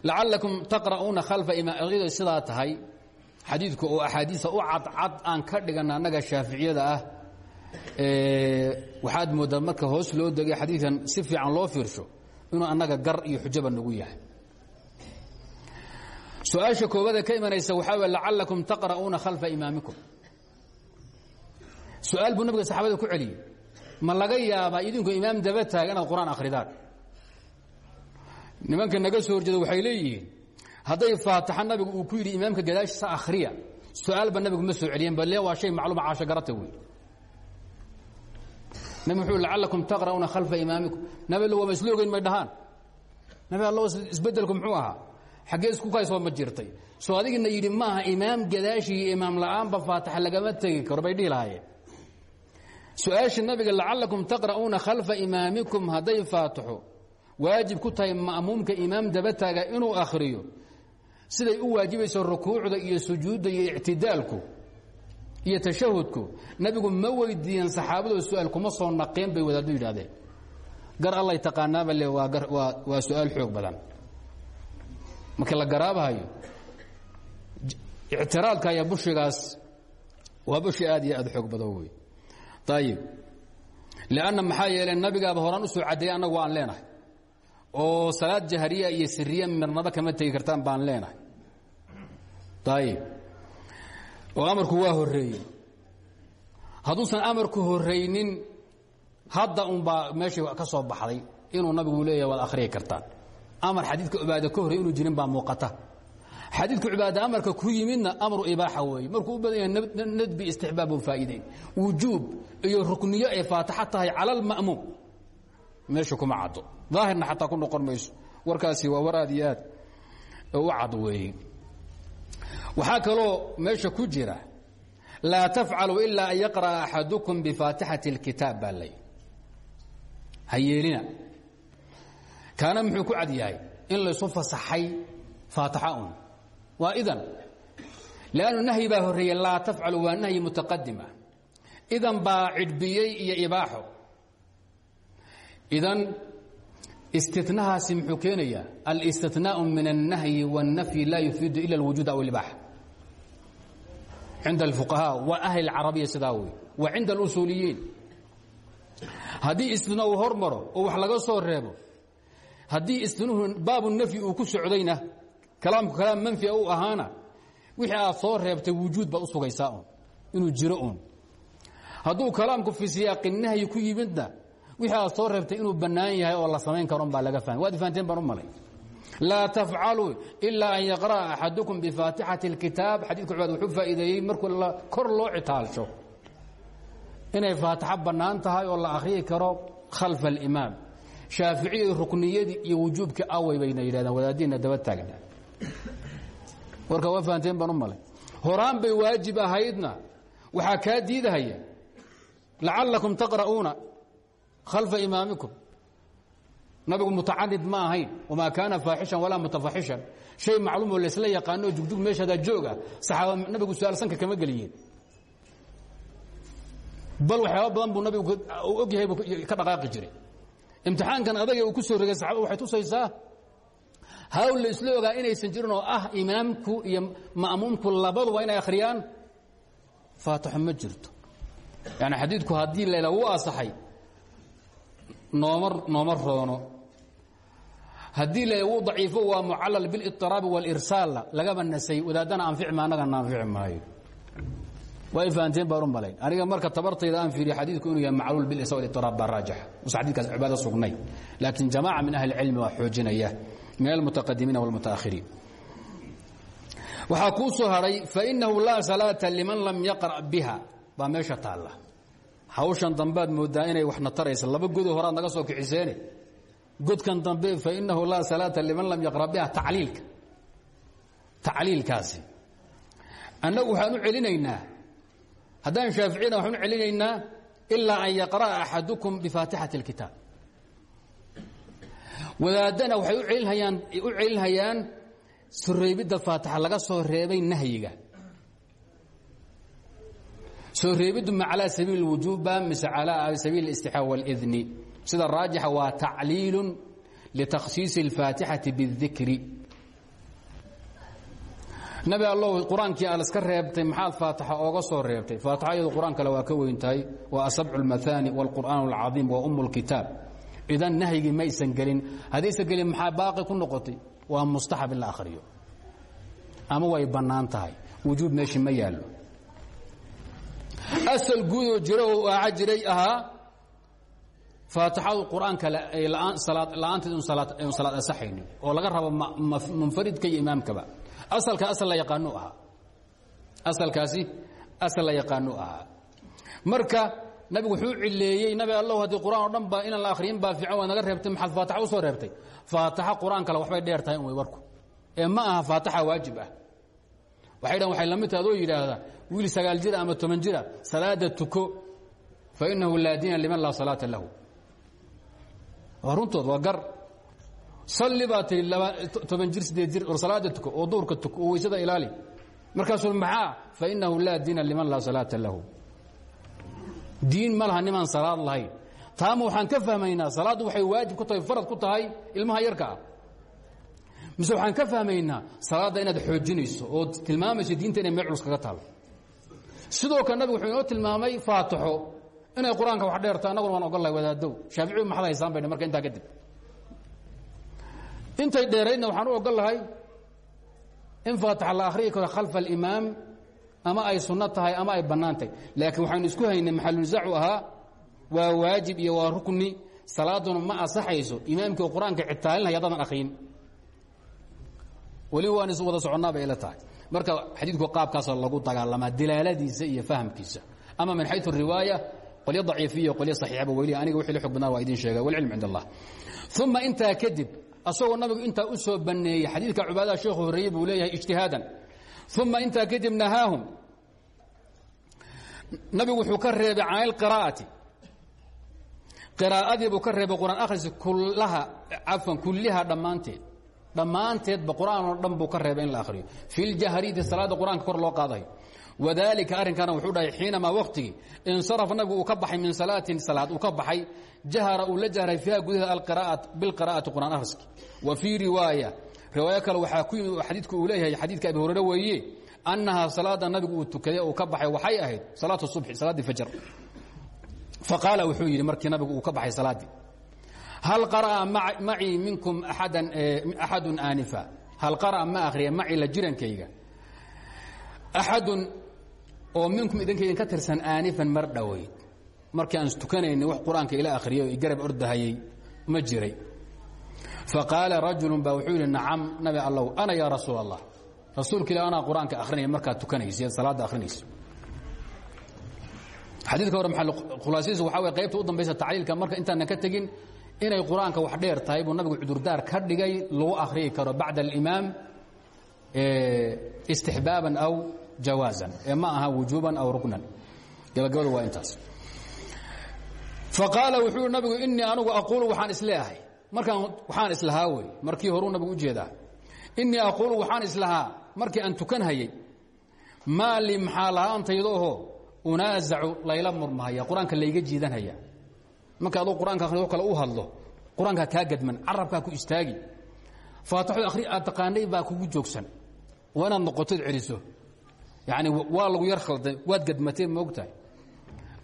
lacalakum taqra'uuna khalfa imaamyada sidaa tahay xadiidku oo axaadiista u cadcad aan ka dhigana annaga shaaficiyada ah waxaad mooddaa marka hoos loo degay xadiidkan si fiican loo fiirsho inuu annaga gar iyo xujaba nagu yahay. Su'aasha koobada ka imanaysa waxaa w lacalakum taqra'uuna khalfa imaamikum. Su'aal buu nabiga saxaabada ku celiyey ma laga yaabaa idinku imaam daba taaga inaad qur'aan akhridaan nimanka naga soo horjeeda waxay leeyihiin hadday faataxa nabigu uu ku yidhi imaamka gadaashiisa akhriya su'aalba nabigu ma soo celiyeen bale waa shay macluuma caasho garata wey nabi wuxuu lacalakum taqra'uuna khalfa imaamikum. Nabi allo waama isla ogeyn may dhahaan. Nabi allo isbeddelku muxuu ahaa xaggee isku kaysoo ma jirtay. Soo adigina yidhi maaha imaam gadaashii iyo imaam la'aanba faataxa lagama tegi karo bay dhihi lahaayeen. Su'aasha nabiga lacalakum taqra'uuna khalfa imaamikum hadday faataxo waajib ku tahay ma'muumka imaam daba taaga inuu akhriyo. Siday u waajibayso rukuucda iyo sujuudda iyo ictidaalku iyo tashahudku. Nabigu ma weydiiyeen saxaabadoo su'aal kuma soo naqeen bay wadaaddu yidhahdeen gar allay taqaanaaba le waa su'aal xoog badan. Marka la garaabahayo ictiraadka iyo bushigaas waa bushi aad iyo aad xoog badan wey ayib lanna maxaa yeele nabigaaba horaan u soo caddeeyey annagu aan leenahay oo salaad jahriya iyo siriya mirnaba kama tegi kartaan baan leenahay. Ayib oo amarku waa horeeyey hadduusan amarku horaynin hadda unbaa meeshii ka soo baxday inuu nabigu leeyahay waad akhriyi kartaan. Amar xadiidka cibaada ka horey inuu jirin baa muuqata. Xadiidku cibaada amarka ku yimidna amru ibaaxa weeye. Markuu u badan nadbi istixbaab faa'iideyn wujuub iyo rukniyo ay faataxa tahay cala alma'muum meesha kuma caddo. Daahirna xataa ku noqon mayso. Warkaasi waa war aad iyo aad u cad weeye. Meesha ku jira laa tafcalu ilaa an yaqra'a axadukum bifaatixati اlkitaab baa lay ha yeelina. Muxuu ku cad yahay in laysu fasaxay faataxa un. Idan. Lannu nahyi baa horreeyey laa tafcalu waa nahyi idan baa cidhbiyey iyo ibaaxo idan istinahaasi muxuu keenayaa alistinaau min الnahyi والnafyi laa yufiidu ila اlwujuud aw اlibaaxa cinda اlfuqahaa wa ahli اlcarabiya sidaa wey wa cinda اlusuuliyiin haddii istina uu hormaro oo wax laga soo reebo haddii istinuhu baabu nafyi uu ku socdayna kalaamku kalaam manfia u ahaana wixii aad soo reebtay wujuud baad u sugaysaa un inuu jiro un hadduu kalaamku fii siyaaqi nahyi ku yimidna wixii aad soo reebtay inuu bannaan yahay oo la samayn karo un baa laga fahmay. Waad fahanteen baan u malay. Laa tafcaluu ilaa an yaqra'a axadukum bifaatixati اlkitaab xadidka cubaad wuxuu faa'iideeyey markuu kor loo citaalsho. Inay faatixo bannaan tahay oo la akhriyi karo khalfa alimaam. Shaaficiyadu rukniyadii iyo wujuubkii awey bayna yidhahdeen wadaadiinna daba taagna. Warka waa fahanteen baan u malay. Horaan bay waajib ahaydna. Waxaa kaa diidahaya. Lacallakum taqra'uuna khalfa imaamikum. Nabigu mutacanid ma ahayn wamaa kaana faaxishan walaa mutafaxishan shay macluumoo laysla yaqaanoo jugdug meeshadaa jooga saxaaba nabigu su'aal sanka kama geliyeen bal waxyaaba badan buu nabigu og yahay buu ka dhaqaaqi jiray. Imtixaankan adaga uu ku soo regay saxaabada waxay tusaysaa hawl la isla ogaa inaysan jirin oo ah imaamku iyo ma'muumku labaduba inay akhriyaan? Faatixo ma jirto. Yani xadiidku haddii layla wuu asaxay nooma nooma roono haddii layla wuu daciifo waa mucallal biliطiraabi wاlirsaalla lagaba nasay wadaadana anfici ma annagana anfici maayo way fahanteen baan u malayn aniga marka tabartayda aan fiiriyo xadiidku inuu yahay macluul bilisa waliطiraab baa raajix usa xadidkaas cibaado sugnay laakiin jamaaca min ahli اlcilmi waa xoojinaya min almutaqadimiina wاlmutaakhiriin waxaa kuu soo hadhay fainahu laa salaata liman lam yaqra' biha baa meesha taalla hawshan dambaad moodaa inay waxna taraysa laba godo horaad naga soo kixiseene godkan dambe fainahu laa salaata liman lam yaqra' biha tacliilka. Tacliilkaasi. Annagu waxaan u celinaynaa haddaan shaaficiyana waxaan u celinaynaa ilaa an yaqra'a axadukum bifaatixati اlkitaab wadaadana waxay u celinhayaan u celinhayaan soreebidda faatixa laga soo reebay nahyiga soo reebiddu ma calaa sabiil اlwujuubba mise calaa sabiil اlاstixaab wاlidni sida raajixa waa tacliilu litakhsiisi اlfaatixati bاdikri nabi allow qur-aankii aad iska reebtay maxaad faatixa ooga soo reebtay faatixa iyadu qur-aan kale waa ka weyn tahay waa asabcu اlmahaani wاlqur'aan اlcadiim waa um اlkitaab idan nahyigii maysan gelin haddaysan gelin maxaa baaqi ku noqotay waa mustaxab in la akhriyo ama way bannaan tahay wujuub meeshii ma yaallo asal guudoo jiro oo aaca jiray ahaa faatixadu qur'aanka la'aanteed un salaad asaxaynin oo laga rabo munfaridka iyo imaamkaba. Asalka asal la yaqaanu ahaa. Asalkaasi asal la yaqaanu ahaa. Marka nabigu wuxuu cileeyey nabi allow haddii qur'aan oo dhan ba inaan la akhriyin baa fiican waa naga reebtay maxaad faataxa u soo reebtay? Faataxa qur'aan kale waxbay dheer tahay un way warku. Ee ma aha faataxa waajib ah waxay dhahan waxay la mid tahay adoo yidhaahda wiil sagaal jira ama toban jira salaada tuko fa innahu laa diina liman laa salaata lahu. Waa runtood waa gar. Salli baa tihi toban jir sideed jir or salaada tuko oo duurka tuko oo weysada ilaali. Markaasuu maxaa? Fa innahu laa diina liman laa salaata lahu. Diin ma laha nimaan salaad lahayn. Taama waxaan ka fahmaynaa salaaddu waxay waajib ku tahay farad ku tahay ilmaha yarka ah mise waxaan ka fahmaynaa salaadda inaad xoojinayso oo tilmaamayso diinta inay meel culus kaga taalo sidoo kale nabigu wuxuu inoo tilmaamay faatixo inay qur'aanka wax dheerto annaguna waan ogol lahay wadaadow shaaficiyu maxad haysaan bay marka intaa kadib. Intay dheeraydna waxaan u ogol lahay in faatixa la akhriyi karo khalfa alimaam ama ay sunno tahay ama ay bannaan tahay. Laakiin waxaynu isku haynay maxalunisaacu ahaa waa waajib iyo waa rukni. Salaaduna ma asaxayso imaamkii qur'aanka citaalinaya haddaadan akhriyin weli waan is wada soconnaa bay ila tahay. Marka xadiidku qaabkaasa lagu dagaalamaa dilaaladiisa iyo fahamkiisa. Ama min xayu riwaaya qolyo daciifiya qolyo saxiixaba weli aniga wixii la xog badnaa waa idin sheega walcilm cind allah uma intaa kadib asagoo nabigu intaa u soo banneeyey xadiidka cubaadaha sheekhu horreeyey buu leeyahay ijtihaadan. Uma intaa kadib nahaahum nabigu wuxuu ka reebay can ilqiraa'ati qiraa'adii buu ka reebay quraan akhris kullaha cafwan kulliha dhammaanteed dhammaanteedba qur'aan oo dhan buu ka reebay in la akhriyo. Fi ljahriyati salaadda qur'aanka kor loo qaadayo wadalika arrinkana wuxuu dhahay xiinamaa waqtigii insarafa nabigu uu ka baxay min salaatin salaad uu ka baxay jahara uu la jahray fiiha gudaheeda alqira'at bilqira'ati qur'aan akhriski wa fii riwaaya riwaayo kale waxaa ku yimid xadiidku uu leeyahay xadiidka abi hurayre weeye annahaa salaada nabigu uu tukaday uu ka baxay waxay ahayd salaatu subxi salaaddii fajr faqaala wuxuu yidhi markii nabigu uu ka baxay salaaddii hal qara'a macii minkum axadun aanifa hal qara'a ma akhriya macii la jirankayga axadun oo minkum idinkaydin ka tirsan aanifan mar dhoweyd markii aan tukanaynay wax qur'aanka ila akhriyay oo garab ordahayey ma jiray faqaala rajulu baa wuxuu yidhi nacam nabi allow ana yaa rasuul allah rasuulka ila anaa qur'aanka akhrinaya markaad tukanaysa salaadda akhrinaysa xadiidka hore khulaasadiisa waxaa way qaybta u dambaysa tacliilka marka intaanan ka tegin inay qur'aanka wax dheer tahay buu nabigu cudurdaar ka dhigay lagu akhriyi karo bacda alimaam istixbaaban aw jawaazan ee aha wujuuban aw ruknan. Gabagabadu waa intaas. Faqaala wuxuu nabigu inii anugu aquulu waxaan isleeahay markaan waxaan islahaa wey markii horuu nabigu u jeedaa. Inii aquulu waxaan islahaa markii aan tukan hayay maa li maxaa lahaantaydaoho unaazacu layla murmahaya qur'aanka layga jiidanhaya marka aduu qur'aanka akhrido kale u hadlo qur'aankaa kaa gadman carabkaa ku istaagi. Faataxo akhri aad taqaanay baa kugu joogsan. Waa inaad noqotood celiso. Yacni waa lagu yar khalday waad gadmatee moogtahay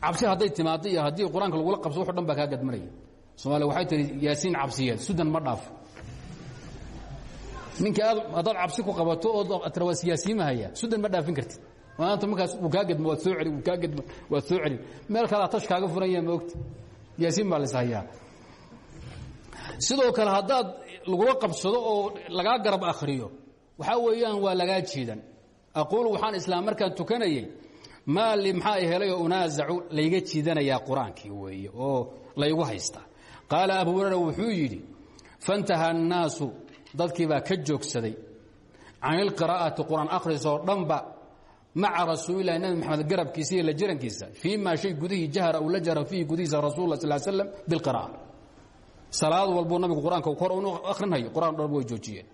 cabsi hadday timaado iyo haddii qur'aanka lagula qabso wuxo dhan baa kaa gadmanaya. Soomaaliya waxay tihi yaasiin cabsiyeed sudan ma dhaafo ninkii aad haddaad cabsi ku qabato oo tira waa siyaasiimahaya sudan ma dhaafin kartid. Maanta markaas uu kaa gadmo waad soo celin uu kaa gadmo waad soo celin meel kalea tash kaaga furan yaha moogta yaasiin baa laishayaa sidoo kale haddaad lagula qabsado oo lagaa garab akhriyo waxaa weeyaan waa lagaa jiidan. Aquulu waxaan islaam markaan tukanayey maa li maxaa helayoo unaazacu? Layga jiidanayaa qur'aankii weeye oo laygu haystaa. Qaala abu hurayra wuxuu yidhi faintaha dadkii baa ka joogsaday can ilqiraa'ati qur'aan akhrisoo dhanba maca rasuulilahi nabi maxamed garabkiisa iyo la jirankiisa fii maa shay gudihii jahra uu la jahra fiihi gudihiisa rasul sal slam bilqira'a salaad walbuu nabigu qur'aanka kor unu akhrinhayo qur'aan dhan way joojiyeen.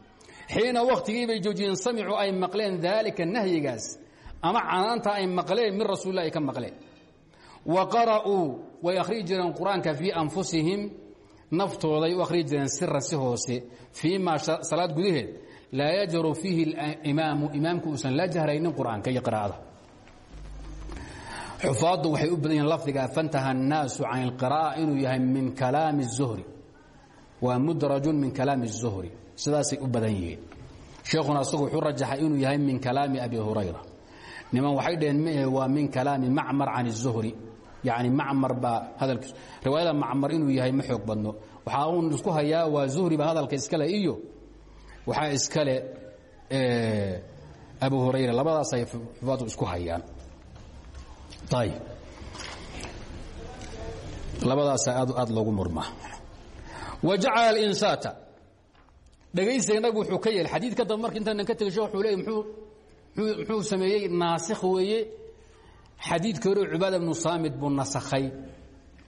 Xiina bay joojiyeen samicuu ay maqleen daalika nahyigaas ama canaanta ay maqleen min rasuulilah ay ka maqleen. Wa qara'uu way akhriyi jireen qur'aanka fii anfusihim naftooday u akhriyi jireen si hoose fii maa salaad gudaheed laa yajharu fiihi imaamu imaamku uusan la jahraynin qur-aanka iyo qiraa'ada xufaaddu waxay u badan yihiin lafdiga fantaha annaasu can ilqiraa'a inuu yahay min kalaami الzuhri waa mudrajun min kalaami الzuhri sidaasay u badan yihiin sheekhuna asagu wuxuu rajaxay inuu yahay min kalaami abi hurayra niman waxay dhaheen mahe waa min kalaami macmar can الzuhri yacni macmar baa hadalkiisu riwaayada macmar inuu yahay ma xoog badno waxaa uun isku hayaa waa zuhri baa hadalka iskale iyo waxaa iskale abu hurayra labadaasay xufaaddu isku hayaan. Ayb labadaasa aad aad loogu murmaa wa jacala alinsaata. Dhegaysiga nabigu wuxuu ka yeelay xadiid ka daba marka intaanan ka tegay shekh wuxuu leeyay muxuu muxuu sameeyey naasikh weeye? Xadiidkii hore cubaada bnu saamid buu nasakhay.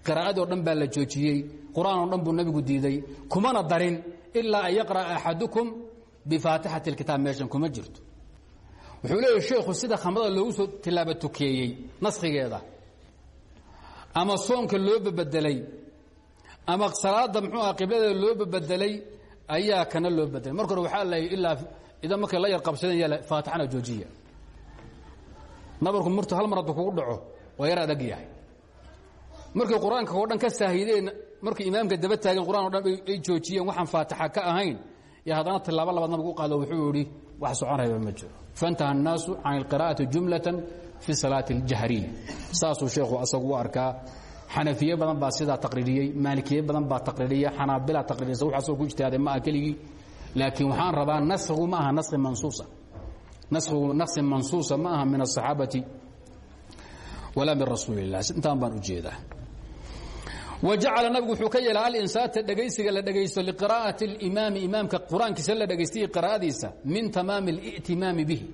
Qiraa'adii o dhan baa la joojiyey. Qur'aan oo dhan buu nabigu diiday. Kumana darin ilaa an yaqra'a axadukum bifaatixati اlkitaab meeshan kuma jirto. Wuxuu leeyahy sheekhu sida khamrada loogu soo tilaaba tukeeyey naskhigeeda ama soonka loo babedelay ama salaada aha qibladeeda loo babedelay ayaa kana loo bedelay. Marka hore waxaa layay ilaa idan markay la yar qabsadeen yaa faatixana joojiya. Nabarku murtu hal mar hadduu kugu dhaco waa yar adag yahay. Markay qur'aanka oo dhan ka saahideen markay imaamka daba taageen qur'aan o dhan ay joojiyeen waxaan faatixa ka ahayn yo haddana tilaabo labaad nabigu u qaado wuxuu idhi wax soconayba ma jiro faintaha الnaasu can اlqira'ati jumlatan fi salaati اljahriya saasuu sheekhu asagu u arkaa xanafiye badan baa sidaa taqriiriyey maalikiye badan baa taqriiriya xanaabila taqriirisa wax asoo ku ijtihaaday ma aha keligii laakiin waxaan rabaa naskhigu ma aha naskhi mansuusa naskhigu naskhi mansuusa ma aha min aلصaxaabati walaa min rasuuli الlah intaan baan u jeedaa wajacala nabigu wuxuu ka yeelay alinsaata dhegaysiga la dhegaysto liqira'ati اlimaami imaamka qur-aankiisa la dhegaystaye qira'adiisa min tamaami اlitimaami bihi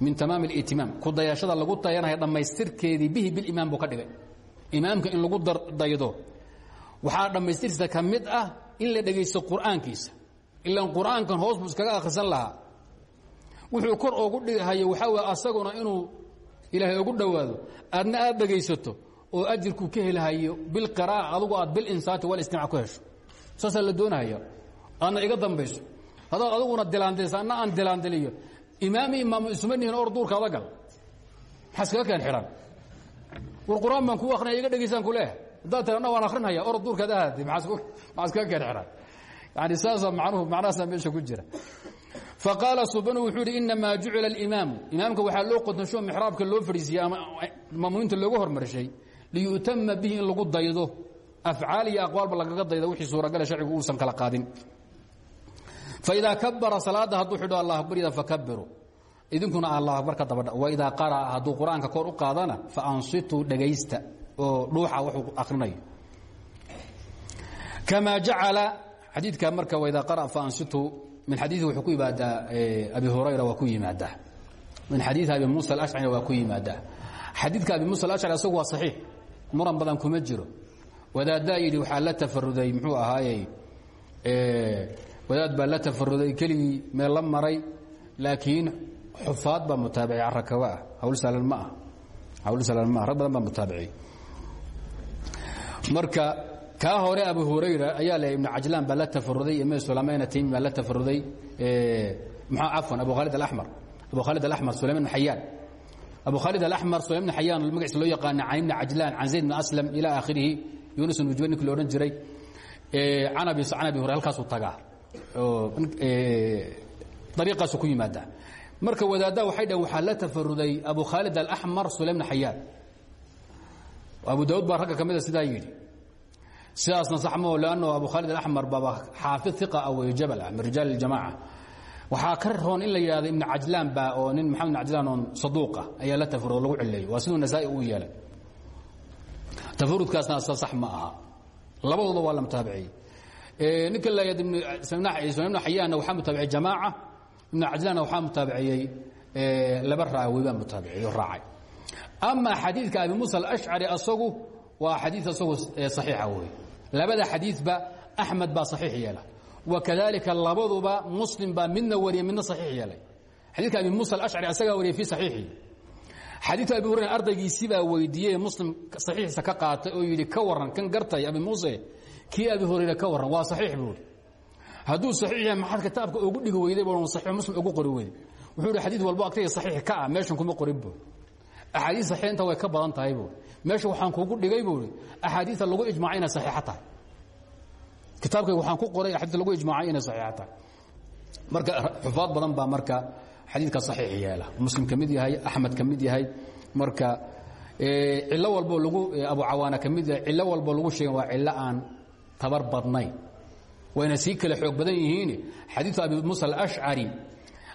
min tamaami اlitimaam ku dayashada lagu dayanaya dhammaystirkeedii bihi bilimaam buu ka dhigay imaamka in lagu daydo waxaa dhammaystirkiisa ka mid ah in la dhegaysto qur'aankiisa ilaan qur'aankan hoos buu iskaga akhrisan lahaa wuxuu kor oogu dhihayo waxaa wey asaguna inuu ilaahay ogu dhowaado aadna aad dhegaysato oo ajirku ka helahayo bilqiraa'a adugu aad bilinsaati walistimaac ku hesho. Saasaa la doonahaya aadna iga dambayso. Haddaad aduguna dilaandilisa anna aan dilaandiliyo. Imaami imaamu isuma nihin or duurkaada gal maxaa iskaga keen xidhan. War qur'aan baan kuu akrinaya iga dhegaysaan ku leehay haddaad tira anna waan akrinaya or duurkaad ahaatay maxaa iskaga keen xidhan. Yani saasaa macnuhu macnahaasaa meesha ku jira. Faqaala subanu wuxuu idhi inamaa jucila alimaamu. Imaamka waxaa loo qodansho mixraabka loo fadhiisiyey ama mamuuminta loogu hormarshay liyu'tama bihi in lagu daydo afcaal iyo aqwaalba lagaga daydo wixii suuragale sharcigu uusan kala qaadin. Faidaa kabara salaadda hadduu xidho allah akbar ida fakabiru idinkuna allah akbar ka dabadha waidaa qara'a hadduu qur'aanka kor u qaadana fa ansituu dhegaysta oo dhuuxa wuxuu akhrinayo. Kamaa jacala xadiidka marka waidaa qara'a fa ansituu min xadiii wuxuu ku yimaadaa abi hurayra waa ku yimaadaa. Min xadiii abi muusa alashcarina waa ku yimaadaa. Xadiidka abi muusa alashcari asagu waa saxiix muran badan kuma jiro. Wadaaddaa yidhi waxaa la tafaruday muxuu ahaayey wadaad baa la tafaruday keligii meel la maray laakiin xufaad baa mutaabicay carakawa ah hawl sahlan ma ah hawl sahlan ma ah rag badan baa mutaabicay marka kaa hore abu hurayra ayaa le ibnu cajlaan baa la tafaruday ime sulamayna taymi baa la tafaruday mxaa cafwan abu khaalid alamar abu khaalid alamar sulayman xayaan abu khaalid alamar sulaym bn xayaan magaciisa loo yaqaana can ibni cajlaan can zayd aslam ila aakhirihi. Yunus bn jubayr ninkii lo odhan jiray can abi can abi hurayra halkaasuu tagaa. Ariiqaasu ku yimaada marka wadaaddaa waxay dhaheen waxaa la tafaruday abu khaalid alaxmar sulaym bn xayaan abu daawud baa ragga ka mida sidaa yidhi. Sidaasna abu khaalid alaxmar baaba xaafid iqa ah wey jabal ah min rijaal اljamaca waxaa ka roon in la yidhahdo ibn cajlaan baa oo nin maxamed ibn cajlaan oon saduuqa ah ayaa la tafur oo lagu cileeyo waa siduu nasaa-i uu yeelay tafurudkaasna asal sax ma aha. Labadooda waa la mutaabiciyey ninka la yihahdo ibn xayaanna waxaa mutaabiciyey jamaaca. Ibn cajlaanna waxaa mutaabiciyey laba raawi baa mutaabiciyey oo raacay. Ama xadiidka abi muusa alashcari asagu waa xadiid asagu saxiixa wey labada xadiidba axmed baa saxiix yeela wakadalika labaduba muslim baa midna wariyey midna saxiix yeelay xadiidka abi muusa alashcari asagaa wariyey fii saxiixihi xadiidka abi hurayra ardaygiisii baa weydiiyey muslim saxiixiisa ka qaatay oo yidhi ka warran kan gartay abi muuse kii abi hurayre ka warran waa saxiix buuri hadduu saxiix yahay maxaad kitaabka ugu dhigi weyday buu saxiix muslim ugu qori weyday wuxuu yidhi xadiid walbo agtayga saxiix ka ah meeshan kuma qorin buuri axaadiis saxiixinta way ka badan tahay buuri meesha waxaan kuugu kitaabkayga waxaan ku qoray axaadiis lagu ijmaacay inay saxiixa marka xufaad badan baa marka xadiidka saxiix yeela. Muslim ka yahay axmed ka yahay marka cillo walbo lagu abu cawaana ka yahay cillo walbo lagu sheegen waa cillo aan tabar badnayn. Wayna sii kale xoog badan yihiin. Xadiiu abi muusa alashcari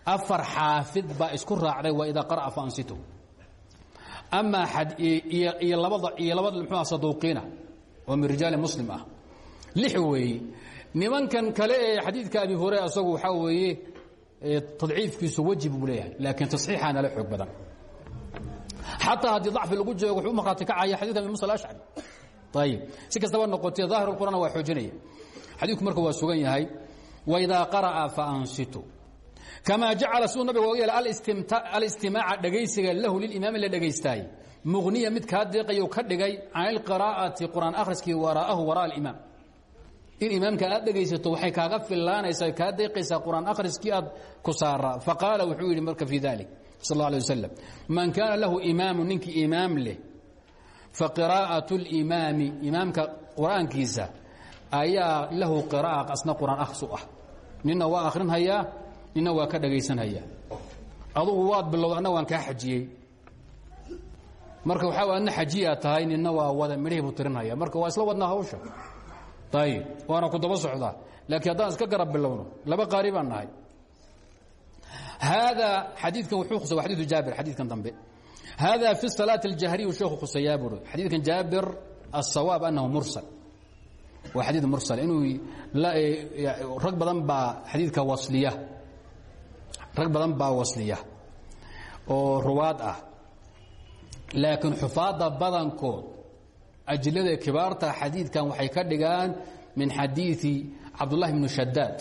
afar xaafid baa isku raacday waa idaa qara'a fa ansitu ama iyo labada iyo labada mxua saduuqiina oo min rijaali muslim ah lix weeye nimankan kale ee xadiidka abi hurayra asagu waxaa weeye tadciifkiisu wajib buu leeyahay laakiin tasxiixaa nala xoog badan. Xataa haddii dacfi lagu jeego wuxuu markhaati kacaya xadidka abi musa alashcari ayib si kastaba noqotee daahir اlqur'aan waa xoojinaya. Xadiidku marka waa sugan yahay waidaa qara'a faansitu kamaa jacala siduu nabiga oga yeela alistimaaca dhegaysiga lahu lilimaami la dhegaystaay muqniya mid kaa deeqayu ka dhigay can ilqiraa'ati qur'aan akhriskii waraa'ahu waraa alimaam in imaamka aad dhegaysato waxay kaaga fillaanaysaa kaa deeqaysaa qur'aan aad ku saaraa faqaala wuxuu yidhi marka fii dalik sal alla alay man kaana lahu imaamu ninkii imaam leh fa qiraa'atu اlimaami imaamka qur'aankiisa ayaa lahu qiraa'a asna qur'aan akhsu ah. Ninna waa akhrinhayaa ninna waa ka dhagaysanhayaa. Adugu waad bilowda waan kaa xajiyey. Marka waxaa adna xajiyaa tahay ninna waa wada midhahii buu tirinhaya marka waa isla wadnaa hawsha ayib waana ku daba socdaa laakiin haddaan iska garab bilowno laba qaari baan nahay haadaa xadiidkan wuxuu khusay waa xadiidu jaabir xadiidkan dambe hada fi salaati اljahriy sheekhu khusayaa buuri xadiidkan jaabir aلsawaab anahu mursal waa xadiid mursal inuu rag badan baa xadiidka wasliya rag badan baa wasliya oo ruwaad ah laakiin xufaadda badankood ajilada kibaarta xadiidkan waxay ka dhigaan min xadiii cabdulahi bni shadaad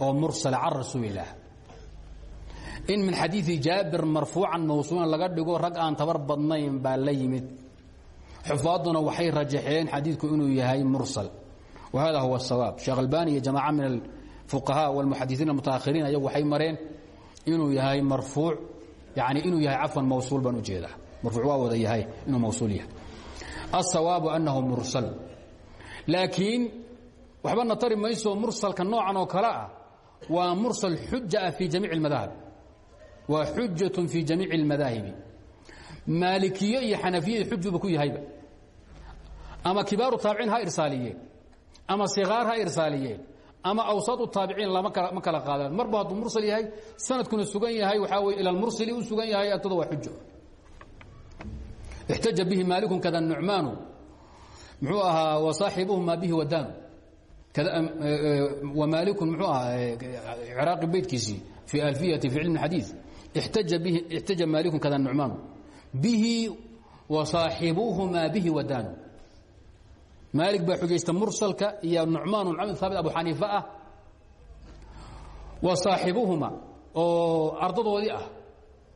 oo mursal can rasuulilah in min xadiii jaabir marfuucan mawsuulan laga dhigo rag aan tabar badnayn baa la yimid. Xufaaduna waxay rajaxeen xadiidku inuu yahay mursal. Wa hada huwa sawaab. Sheekh albani iyo jamaca min alfuqahaa wاlmuxadiiin almutaahiriin ayagu waxay mareen inuu yahay marfuuc yani inuu yahay cafwan mawsuul baan u jeedaa marfuuc waa wada yahay inuu mawsuul yahay الsawaabu anahu mursal laakiin waxbana tari mayso mursalka noocan oo kale ah waa mursal xuja ah fi jamiic اmadahib waa xujaة fi jamiic اlmadaahibi maalikiye iyo xanafiyada xujuba ku yahayba ama kibaaru taabiciin ha irsaaliyeen ama sikaar ha irsaaliyeen ama awsaatu taabiciin lama ma kala qaadaan marba hadduu mursal yahay sanadkuna sugan yahay waxaa weye ila mursali u sugan yahay agtada waa xujo اxtaja bihi maaliku kada nucmaanu muxuu ahaa wasaaxibuhu maa bihi wadaanu maaliku mxuu ahaa ciraaqi beytkiisii fii alfiyati fi cilmi xadii ixtaja maaliku kada nucmaanu bihi wasaaxibuhu maa bihi wadaanu maali baa xujaysta mursalka iyo nucmaanu camd haabit abu xaniifa ah wa saaxibuhuma oo ardadoodii ah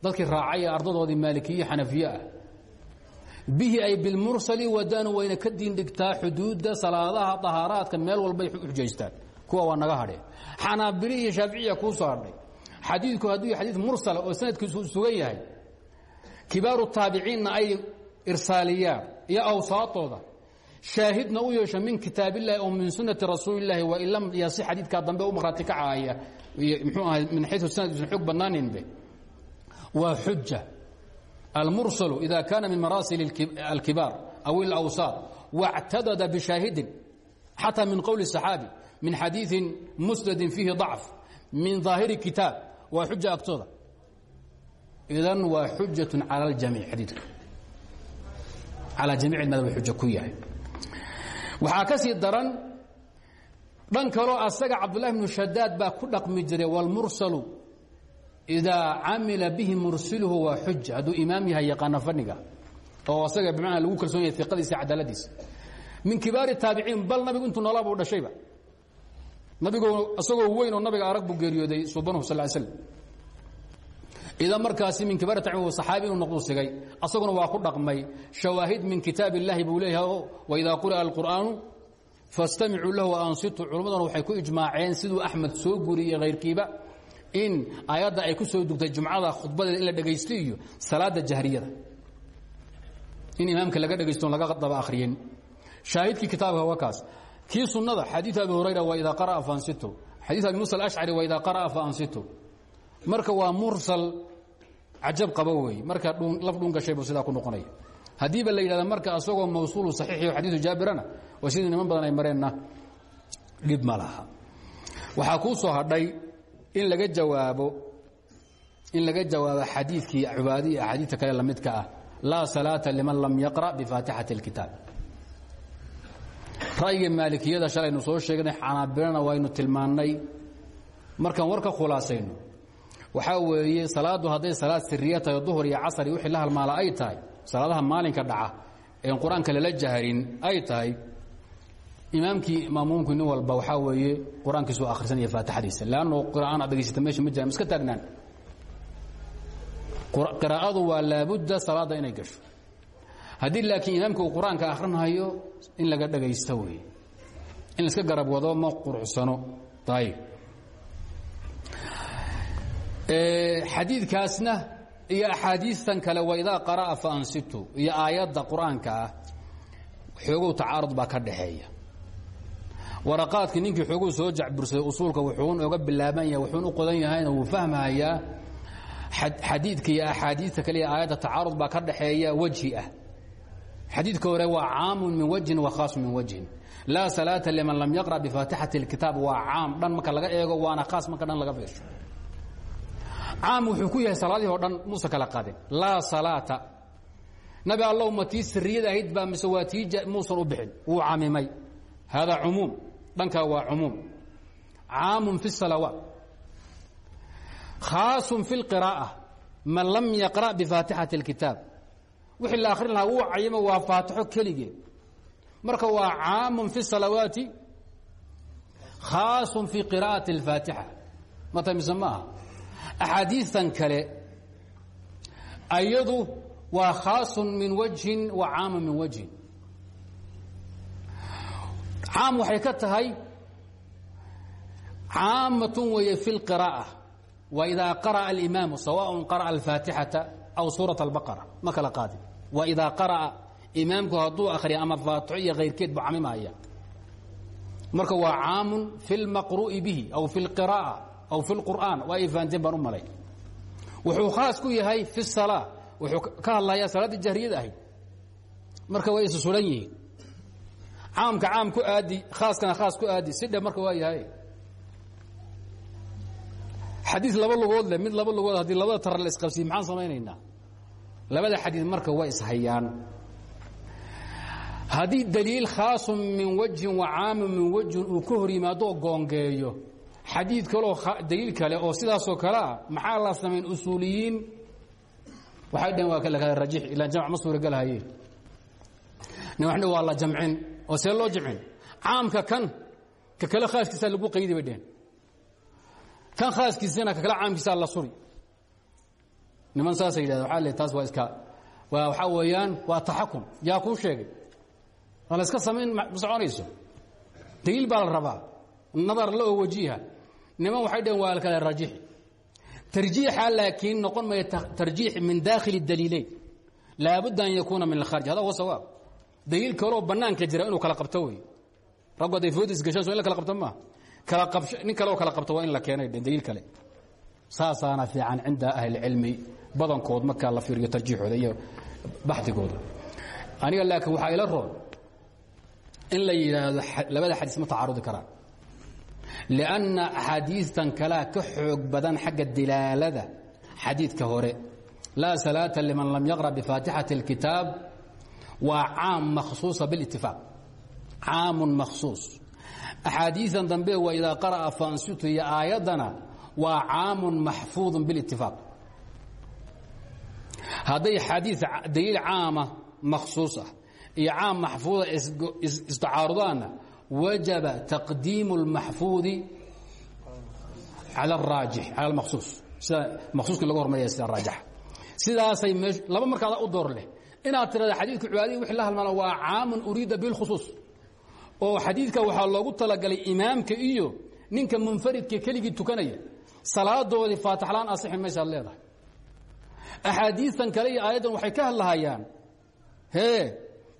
dadkii raacay ardadoodii maalikiye xanafiye ah bihi ay bilmursali wadaanu wayna ka diindhigtaa xuduudda salaadaha dahaaraadka meel walbay xujaystaan kuwa waa naga hadheen xanaabili iyo shaaficiya kuu soo hadhay. Xadiidku hadduu yahay xadiid mursala oo sanadkiisu sugan yahay kibaaru taabiciinna ay irsaaliyaan iyo awsaatooda. Shaahidna u yeesho min kitaabillahi oo min sunati rasuulilaahi wain lam yasi xadiidkaa dambe u markhaati kacaaya mxuu ahay min xayu sanad usan xoog badnaaninbe waa xuja almursalu ida kaana min maraasil alkibaar aw alawsaat واctadada bishaahidin xatى min qowli الصaxaabi min xadiiثi musnadin fiihi ضacf min ظaahiri kitaab waa xuja agtooda idan waa xujaة calى اljamiic xadiidka calى jamiic madab xuja ku yahay waxaa ka sii daran dhan kaloo asaga cabdulahi bnu shadaad baa ku dhaqmi jiray wاlmursalu idaa camila bihi mursiluhu waa xuja hadduu imaam yahay yaqaana fadhiga oo asaga bimacnaa lagu kalsoon yahay iqadiisa cadaaladiisa min kibaari taabiciin bal nabigu intuu noolaaba u dhashayba nabigu isagoo weyn oo nabiga arag buu geeriyooday subanuhu sal l slm idan markaasi min kibaari taabiciin saxaabi inuu noqduu sigay asaguna waa ku dhaqmay shawaahid min kitaab illaahi buu leeyahay waidaa quri'a alqur'aanu fastamicuu lahu waansituu culummaduna waxay ku ijmaaceen siduu axmed soo guriyey hayrkiiba in aayadda ay ku soo dugtay jumcada khudbadeeda in la dhegaysto iyo salaada jahriyada. In imaamka laga dhegaysto laga daba akhriyin. Shaahidkii kitaabka waa kaas. Kii sunnada xadiid abi hurayra waa idaa qara'a faansitu. Xadiid abi musa alashcari waa idaa qara'a faansitu. Marka waa mursal cajab qaba weeye marka laf dhun gashay buu sidaa ku noqonaya haddiiba la yidhahda marka asagoo mawsuulu saxiixi xadiidu jaabirana waa sidii niman badan ay mareenna. Dhib ma laha. Waxaa kuu soo hadhay in laga jawaabo in laga jawaabo xadiidkii cubaadi iyo axaadiidta kale lamidka ah laa salaata liman lam yaqra' bifaatixati اlkitaab ra'yiga maalikiyada shalaynu soo sheegnay xanaabilana waynu tilmaannay. Markaan war khulaasayno waxaa weeye salaaddu hadday salaad siriya tahay duhur iyo casar iyo wixii la ay tahay salaadaha maalinka dhaca een qur'aanka lala ay tahay imaamkii maamuumkii nin walba waxaa weeye qur'aankiisu akhrisanaya faatixadiisa. Leanno qira'aan ad degaysata meesha ma jiraan iska taagnaan. Qiraa'adu waa laabudda salaadda inay gasho. Haddii laakiin imaamka uu qur'aanka akhrinhayo in laga dhagaysto weeye. In la iska garab wado ma quruxsano. Ayib xadiidkaasna iyo axaadiistan kale waidaa qara'a fa ansitu iyo aayadda qur'aanka ah xoogow tacaarud baa ka dhaxeeya waraqaadkii ninkii xooguu soo jacbursaday usuulka wuxuun oga bilaaban yahay wuxuun u qodan yahayna wuu fahmahayaa xadiidka iyo axaadiista kale aayadda tacaarud baa ka dhaxeeya wejhi ah. Xadiidka hore waa caamun min wajhin wa khaasun min wajhin. Laa salaata liman lam yaqra' bifaatixati اlkitaab waa caam dhan marka laga eego waana khaas marka dhan laga fiirsho caam wuxuu ku yahay salaadihii o dhan muusa kala qaadin. Laa salaata. Nabi allow ma tii siriyada ahayd u bixin. Wuu camimay haadaa cumuum dhankaa waa cumuum caamun fi الsalawaat khaasun fi اlqiraa'a man lam yaqra' bifaatixati اlkitaab wixii la akhrin lahaa wuu cayimo waa faatixo keligeed marka waa caamun fi الsalawaati khaasun fi qira'ati اlfaatixa mata mise ma aha axaadiistan kale ayadu waa khaasun min wajhin wa caamun min wajhin caam waxay ka tahay caamatun weeye fi اlqiraa'a waidaa qara'a alimaamu sawaء qara'a alfaatixata aw suuraة اlbaqara ma kala qaadin waidaa qara'a imaamku hadduu akhriya ama faatixo iyo kayrkeed bu camimaya marka waa caamun fi اlmaqru'i bihi aw fi اlqiraa'a aw fi اlqur'aan waa ay fahanteen baan u malay wuxuu khaas ku yahay fi الsalaa wuxuu ka hadlayaa salaaddii jahriyada ahayd marka way isu sulan yihiin caamka caam ku aadi khaaskana khaas ku aadi si dhe marka waa yahay. Xadiid laba lugood leh mid laba lugood haddii labada tarar la isqabsiye maxaan samaynaynaa? Labada xadiid marka waa ishayaan haddii daliil khaasun min wajhin wa caamun min wajhin uu ka hor yimaado goongeeyo xadiid kaleo daliil kale oo sidaasoo kale ah maxaa la samayn usuuliyiin. Waxay dhaheen waa kala rajix ilaan jamc ma waxna waa la jamcin oo see loo caamka kan ka kale khaaskiisaa lagu qaydi bay dheheen kan khaaskiisana ka kale caamkiisaa la suri. Niman saasa yidhahda waxaa le taas waa iska waa weeyaan waa taxakum yaa kuu sheegay. Waa iska samayn ma soconayso? Daliil baa nadar la oo niman waxay dhaheen waa kale rajixi tarjiixa laakiin noqon maya tarjiix min daakhili daliileyn laabudda an yakuuna min alkhaarij hada huwa sawaab daliil kaloo banaanka jira inuu kala qabto wey raggu hadday foodis gashaan so in kala qabto maaha kala qabsho nin kaleo kala qabto waa in la keenay dhe kale saasaana fiican cinda ahlicilmi badankood markaa la fiiriyo tarjiixooda iyo baxdigooda aniga laakiin waxaa ila roon in la yidhaahdo labada xadiis ma tacaarudi karaan lianna axaadiistan kalea ka xoog badan xagga dilaalada xadiidka hore laa salaata liman lam yaqra bifaatixati waa caam makhsuuصa bاlاtifaaq caamu makhsuuص أxaadiiثan dambe wa idaa qarأa faansitu iyo aayaddana waa caamu maxfuuظ bاlاtifaaq hadday xadiiث daliil caama makhsuuص ah iyo caam maxfuuظa istacaarudaanna wajaba taqdiimu اlmaxfuudi cala araajix cala almaqsuus sida maqsuuska in laga hormarya sida raajaxa sidaasay me laba markaada u door leh inaad tirada xadiidka cibaadadii wixii la halmaana waa caamun uriida bilkhusuus oo xadiidka waxaa loogu talagalay imaamka iyo ninka munfaridka keligii tukanaya. Salaadoodii faatixlaan asixi maysaad leedahay. Axaadiistan kale iyo aayaddan waxay ka hadlahayaan hee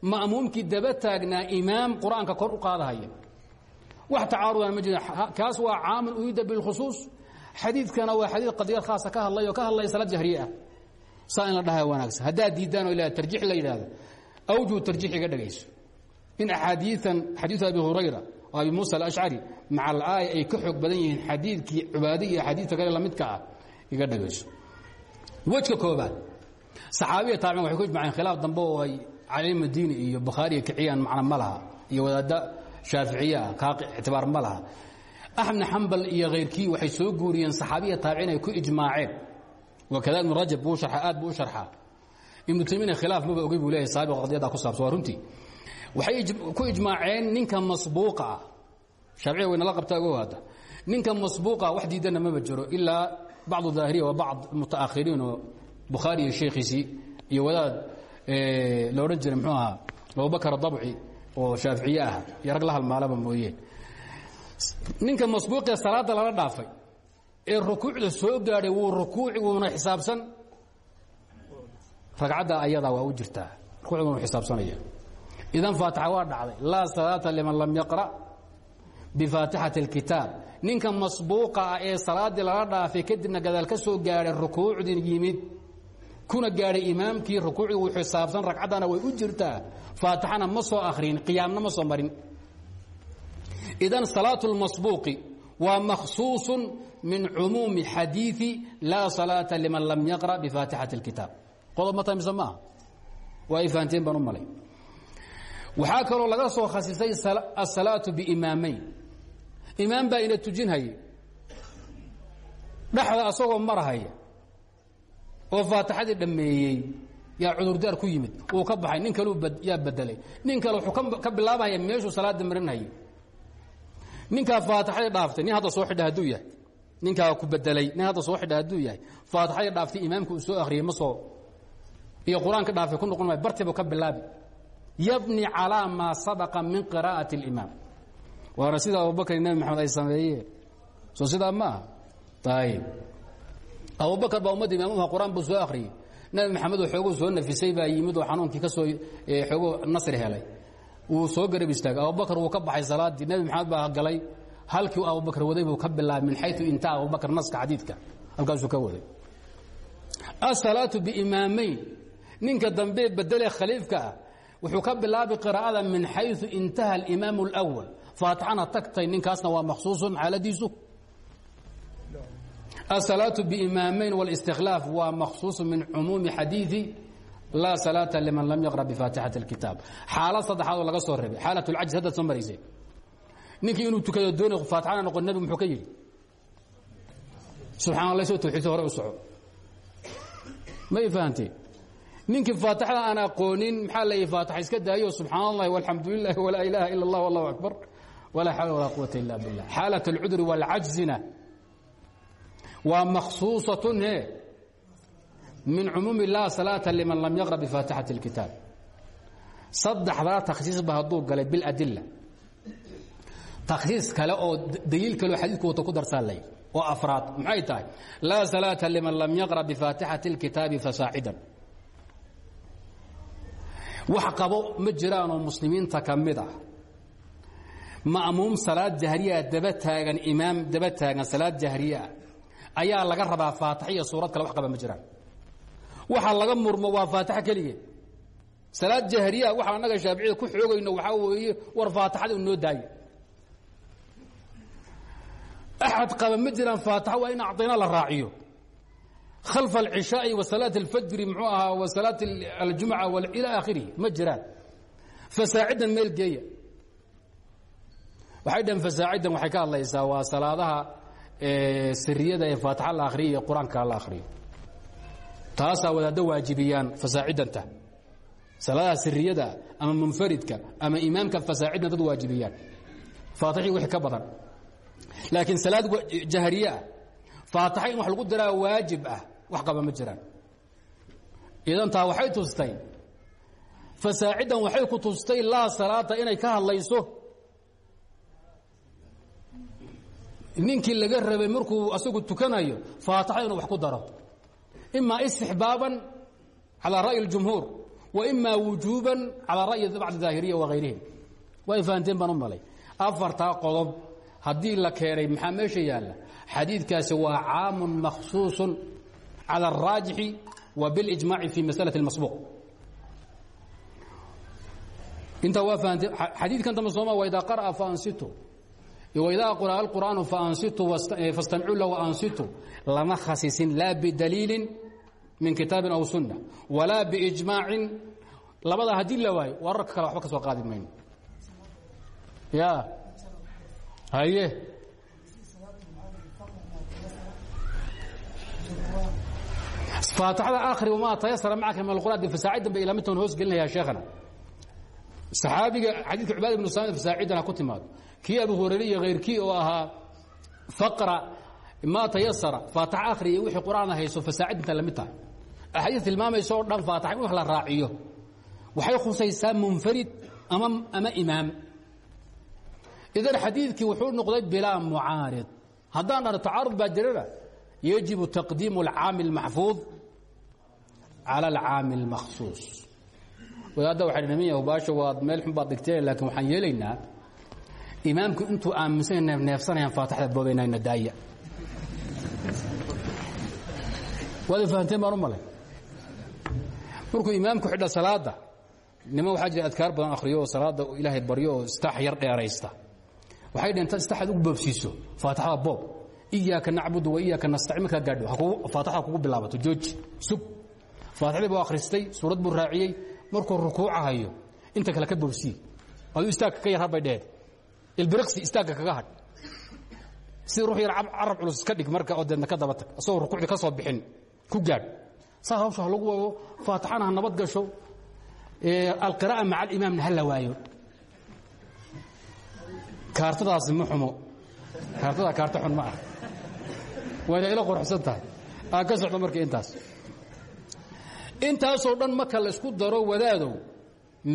ma'muumkii daba taagnaa imaam qur'aanka kor u qaadahaya. Wax tacaarudaan ma jira kaas waa caamun uriida bilkhusuus. Xadiidkana waa xadiid qadiyad khaasa ka hadlay oo ka hadlaya salaad jahriye ah saa in la dhaha wanaagsan. Haddaad diiddaan oo ila tarjiix la yidhahdo awjuhu tarjiix iga dhegayso in axaadiian xadiidu abi hurayra oo abi muusa alashcari maca alaaya ay ka xoog badan yihiin xadiidkii cibaado iyo axaadiidta kale lamidka ah iga dhegayso wejka koobaad saxaabiya taabicin waxay ku ijmaceen khilaaf dambe oo ay cali madiini iyo bukhaariya kiciyaan macna ma laha iyo wadaadda shaaficiye ah kaa ictibaar ma laha. Axmed xambal iyo khayrkii waxay soo guuriyeen saxaabiya taabicin ay ku ijmaaceen wakada ibnu rajab buu sharxa aad buu u sharxaa ibnu taymiyana khilaaf maba ogey buu leeyahay saabiqa qadiyadda ku saabsan waa runtii waxay ku ijmaaceen ninka masbuuqa ah sharciga waynala qabtaa ogow hadda ninka masbuuqa wax diidana maba jiro ilaa bacdu daahiriya wa bacd mutaakhiriin oo bukhaari iyo sheekhiisii iyo wadaad la odhan jiray muxuu ahaa abubakar dabci oo shaaficiye ah iyo rag la halmaalaba mooyeen ninka masbuuqee salaadda lala dhaafay ee rukuucda soo gaadhay wuu rukuuci wuuna xisaabsan. Ragcadda ayadaa waa u jirtaa rukuucda wuuna xisaabsanaya. Idan faatixa waa dhacday laa salaata liman lam yaqra' bifaatixati اlkitaab ninka masbuuqa ah ee salaaddii lala dhaafay kadibna gadaal ka soo gaadhay rukuucdii yimid. Kuna gaadhay imaamkii rukuucdii uu xisaabsan ragcaddana way u jirtaa. Faatixana ma soo akhrin qiyaamna ma soo marin. Idan salaatu lmasbuuqi waa makhsuuص min cumuumi xadiiثi laa salaata liman lam yaqra bifaatixati اlkitaab qodob ma tahay mise maaha waa ay fahanteen malay. Waxaa kaloo laga soo khasisay asalaatu biimaamayn imaam baa ina tujinhaya dhexda asagoo marahaya oo faatixadii dhammeeyey yaa cudurdaar ku yimid uu ka baxay nin kaleu yaa bedelay nin kale wuxuu ka bilaabahaya meeshuu salaada marinhayay ninkaa faatixadii dhaaftay nin hadda soo xidha hadduu ninkaa ku bedelay. Nin hadda soo xidha hadduu yahay. Faatixadii dhaaftay imaamka uu soo akhriyey ma soo. Iyo qur'aanka dhaafay ku noqon maayo. Bartiibu ka bilaabi. Yabni calaa maa sabaqa min qiraa'ati اlimaam waana sida abubakr nebi maxamed ay sameeyeen. Soo sidaa ma aha. Ayib abubakar baa ummadda imaamuha qur'aan buu soo akhriyey. Nebi maxamed oo xooguu soo nafisay baa yimid oo xanuunkii ka soo xooguu nasri helay. Wuu soo garab istaagay. Abubakr wuu ka baxay salaaddii nebi maxamed baa galay halkii abubakr waday buu ka bilaabay min xayu intaa abubakr naska xadiidka halkaasuu ka waday asalaatu biimaamayn ninka dambe bedele khaliifka ah wuxuu ka bilaabay qiraa'ada min xayu intaha alimaam اlأwal faatixana tagtay ninkaasna waa makhsuusun xaaladiisu asalaatu biimaamayn wاlistikhlaaf waa makhsuuص min cumuumi xadiiثi laa salaata liman lam yaqra bifaatixati اlkitaab xaalad saddexaad oo laga soo reebay xaalat اlcajz haddaad soo maraysay ninkii inuu tukado doon faatixana noqon nebigu muxuu ka yidhi? Subxana soo tawxiidsa hore u soco. Ma i ninkii faatixda aan aqoonin maxaa la yidhi iska daayo subxaana allahi walxamdu lilahi walaa allah wallahu akbar. Walaa xawla walaa quwata illa billah. Xaalat alcudri waalcajzina waa makhsuusatun he. Min cumuumi laa salaata liman lam yaqra bifaatixati اlkitaab saddexdaa takhsiisba hadduu galay biladila takhsiis kale oo daliil kaleo xadiidku wata ku darsaa lay oo afraad. Maxay tahay? Laa salaata liman lam yaqra bifaatixati اlkitaabi fasaacidan. Wax qabo ma jiraanoo muslimiinta ka mid ah. Salaad jahriyaa daba taagan imaam daba taagan salaad jahriyaa ayaa laga rabaa faatix suurad kale wax qaba ma jiraan. Laga murmo waa faatix keligeed salaad jahriya waxaan annaga shaaficida ku xoogayno waxaa weeye war faatixada noo daayo axad qaba ma jiraan faatix waa in acdina la raaciyo khalfa alcishaa'i wa salaat alfajri muxuu ahaa wa salaat aljumca ilaa aakhirihi ma jiraan fasaacidan meel geeya waxay dhaheen fasaacidan waxay ka hadlaysaa waa salaadaha siriyada ee faatixa la akhriyo iyo qur'aanka la akhriyo taasaa wadaaddo waajibiyaan fasaacidanta salaadaha siriyada ama munfaridka ama imaamka fasaacidan dad waajibiyaan faatixii wixii ka badan laakiin salaad jahriye ah faataxa wax lagu diraa waajib ah wax qaba ma jiraan. Idantaa waxay tustay fasaacidan waxay ku tustay laa salaata inay ka hadlayso. Ninkii laga rabay markuu asagu tukanayo faataxa wax ku daro. Imaa istixbaaban calaa ra'yi اljumhuur wa imaa wujuuban calaa ra'yi bacd wa hayrihim way fahanteen baan u malay. Qodob haddii la keenay maxaa meesha yaalla xadiidkaasi waa caamu makhsuuص calى الraajixi wa biاlijmaaci fi masalaة اmasbuuq intaa waa fahanteen xadiidkan dambe sooma waidaa qar'a faansitu waidaa qura alqur'aanu faansitu fastamicuu lahu ansitu lama khasisin laa bidaliilin min kitaabin aw sunna walaa biijmaacin labada haddii la waayo wararka kale waxba ka soo qaadi mayno ya haye faatixada akhri wamaa tayasara macaka min alqur'aan de fasaacidan bay ilaamintan hoos gelinayaa sheekhana. Saxaabiga xadiidka cubaada ibnu saamid fasaacidan ha ku timaado. Kii abu hurayre iyo hayrkii oo ahaa faqra maa tayasara faatax akhri iyo wixii qur'aan hayso fasaacidinta la mid tahay. Axaadiis tilmaamaysa oo dhan faatax in wax la raaciyo. Waxay khusaysaa munfarid ama ama imaam idan xadiidkii wuxuu noqday bilaa mucaarid. Haddaan dhahno tacaarud baa jirana yajibu taqdiimu alcaami اlmaxfuud cala alcaami اlmakhsuus wadaadda waxay dhamiya baasha waad meel xun baad dhigteen laakiin waxaan yeelaynaa imaamku intuu aaminsan neefneefsanayaan faataxda boodaynayna daaya. Waad fahanteen baan u malay. Imaamku xidha salaadda niman waxaa jira adkaar badan akhriyo oo ilaahay baryo istaax yar dheeraysta waxay dhaheen tad istaaxaad ugu boobsiiso faataxada boob. Iyaaka nacbudu wa iyaaka nastaciin. Markaa gaadho faataxada kugu bilaabato jooji sug. Faatixdii buu akhristay suurad buu raaciyey. Markuu rukuucahayo inta kale ka boobsiye. Aduu istaagka ka yar harbay dhehed ilbiriqsi istaagga kaga hadh sida ruux yar carab culus iska dhig marka oo deedna ka daba tag asagoo rukuucdii ka soo bixin ku gaadh. Saas hawsha ha lagu wado faatixana ha nabad gasho. Alqiraa'a maca alimaamna ha la waayo kaartadaasi ma xumo. Kaartada kaarta xun ma ah. Wayna ila qorxsan tahay. Aan ka socdo marka intaas. Intaasoo dhan marka la isku daro wadaadow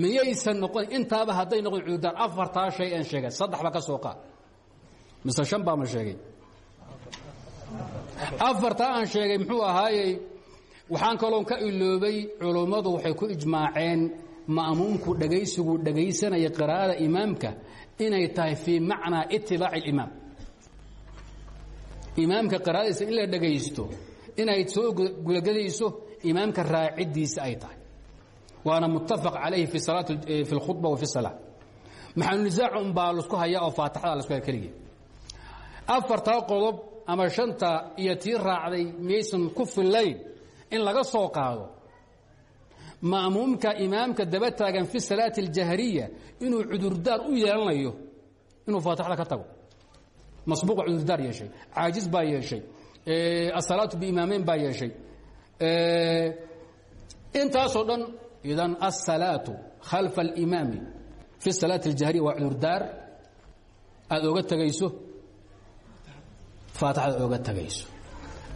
miyaysan noqon intaaba hadday noqon cudurdaan afartaa shay aan sheegay saddexba ka soo qaad. Mise shan baa ma sheegay. Afartaa aan sheegay muxuu ahaayey waxaan kaloon ka iloobay culummadu waxay ku ijmaaceen ma'muumku dhegaysigu dhegaysanaya qiraa'ada imaamka inay tahay fii macnaa itibaaci اlimaam imaamka qiraa'adiisa in la dhegaysto inay soo gudagadayso imaamka raaciddiisa ay tahay waana muttafaq calayhi fi salaat fi اlkhudba wa fi الsalaa maxanunisaac un baa lasku hayaa oo faataxada lasku haya keligii afartaa qodob ama shanta iyo tii raacday miyaysan ku fillayn in laga soo qaado ma'muumka imaamka daba taagan fi salaati اljahriya inuu cudurdaar u yeelanayo inuu faatixada ka tago. Masbuuqa cudurdaar yeeshay caajiz baa yeeshay asalaatu biimaamayn baa yeeshay. Intaasoo dhan idan asalaatu khalfa alimaami fi salaati اljahriya waa cudurdaar aad oga tegayso faatixada oga tegayso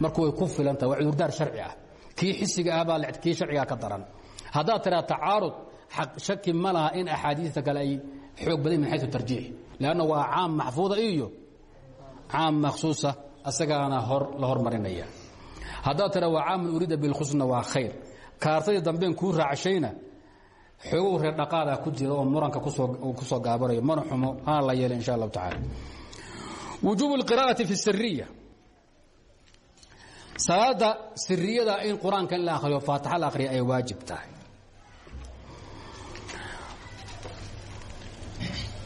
marka way ku filan tahay waa sharci ah. Kii xisiga ah baa kii sharcigaa ka daran haddaad tiraa tacaarud shaki ma laha in axaadiista kale ay xoog badan min xayu tarjiix? Leanna waa caam maxfuuda iyo caam makhsuusa asagaana hor la hormarinaya. Haddaad tiraa waa caamun uriida bilkhusna waa khayr. Kaartadii dambeen kuu raacshayna xoogow reer dhaqaadaa ku jira oo muranka ku soo gaabanayo mana xumo hana la yeela insha allahu tacaala. Wujuub اlqira'ati fi siriya salaada siriyada in qur'aanka in la akhriyo faataxa la akhriya ay waajib tahay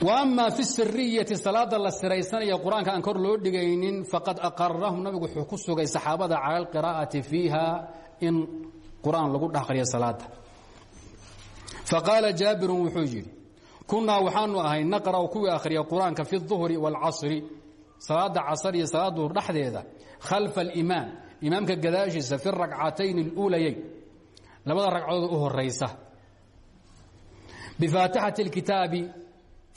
ama fi siriyati salaada la siraysanaya qur-aanka aan kor loo dhigaynin faqad aqarahum nabigu wuxuu ku sugay saxaabada cala alqiraa'ati fiiha in qur-aan lagu dhex akhriyo salaada faqaala jaabirun wuxuu yidhi kunaa waxaanu ahay naqra'u kuwii akhriya qur-aanka fi الظuhri wاlcasri salaada casar iyo salaad duhur dhexdeeda khalfa alimaam imaamka gadaashiisa fi rakcatayn اluulayayn labada ragcadood u horaysa bifaatixati اlkitaabi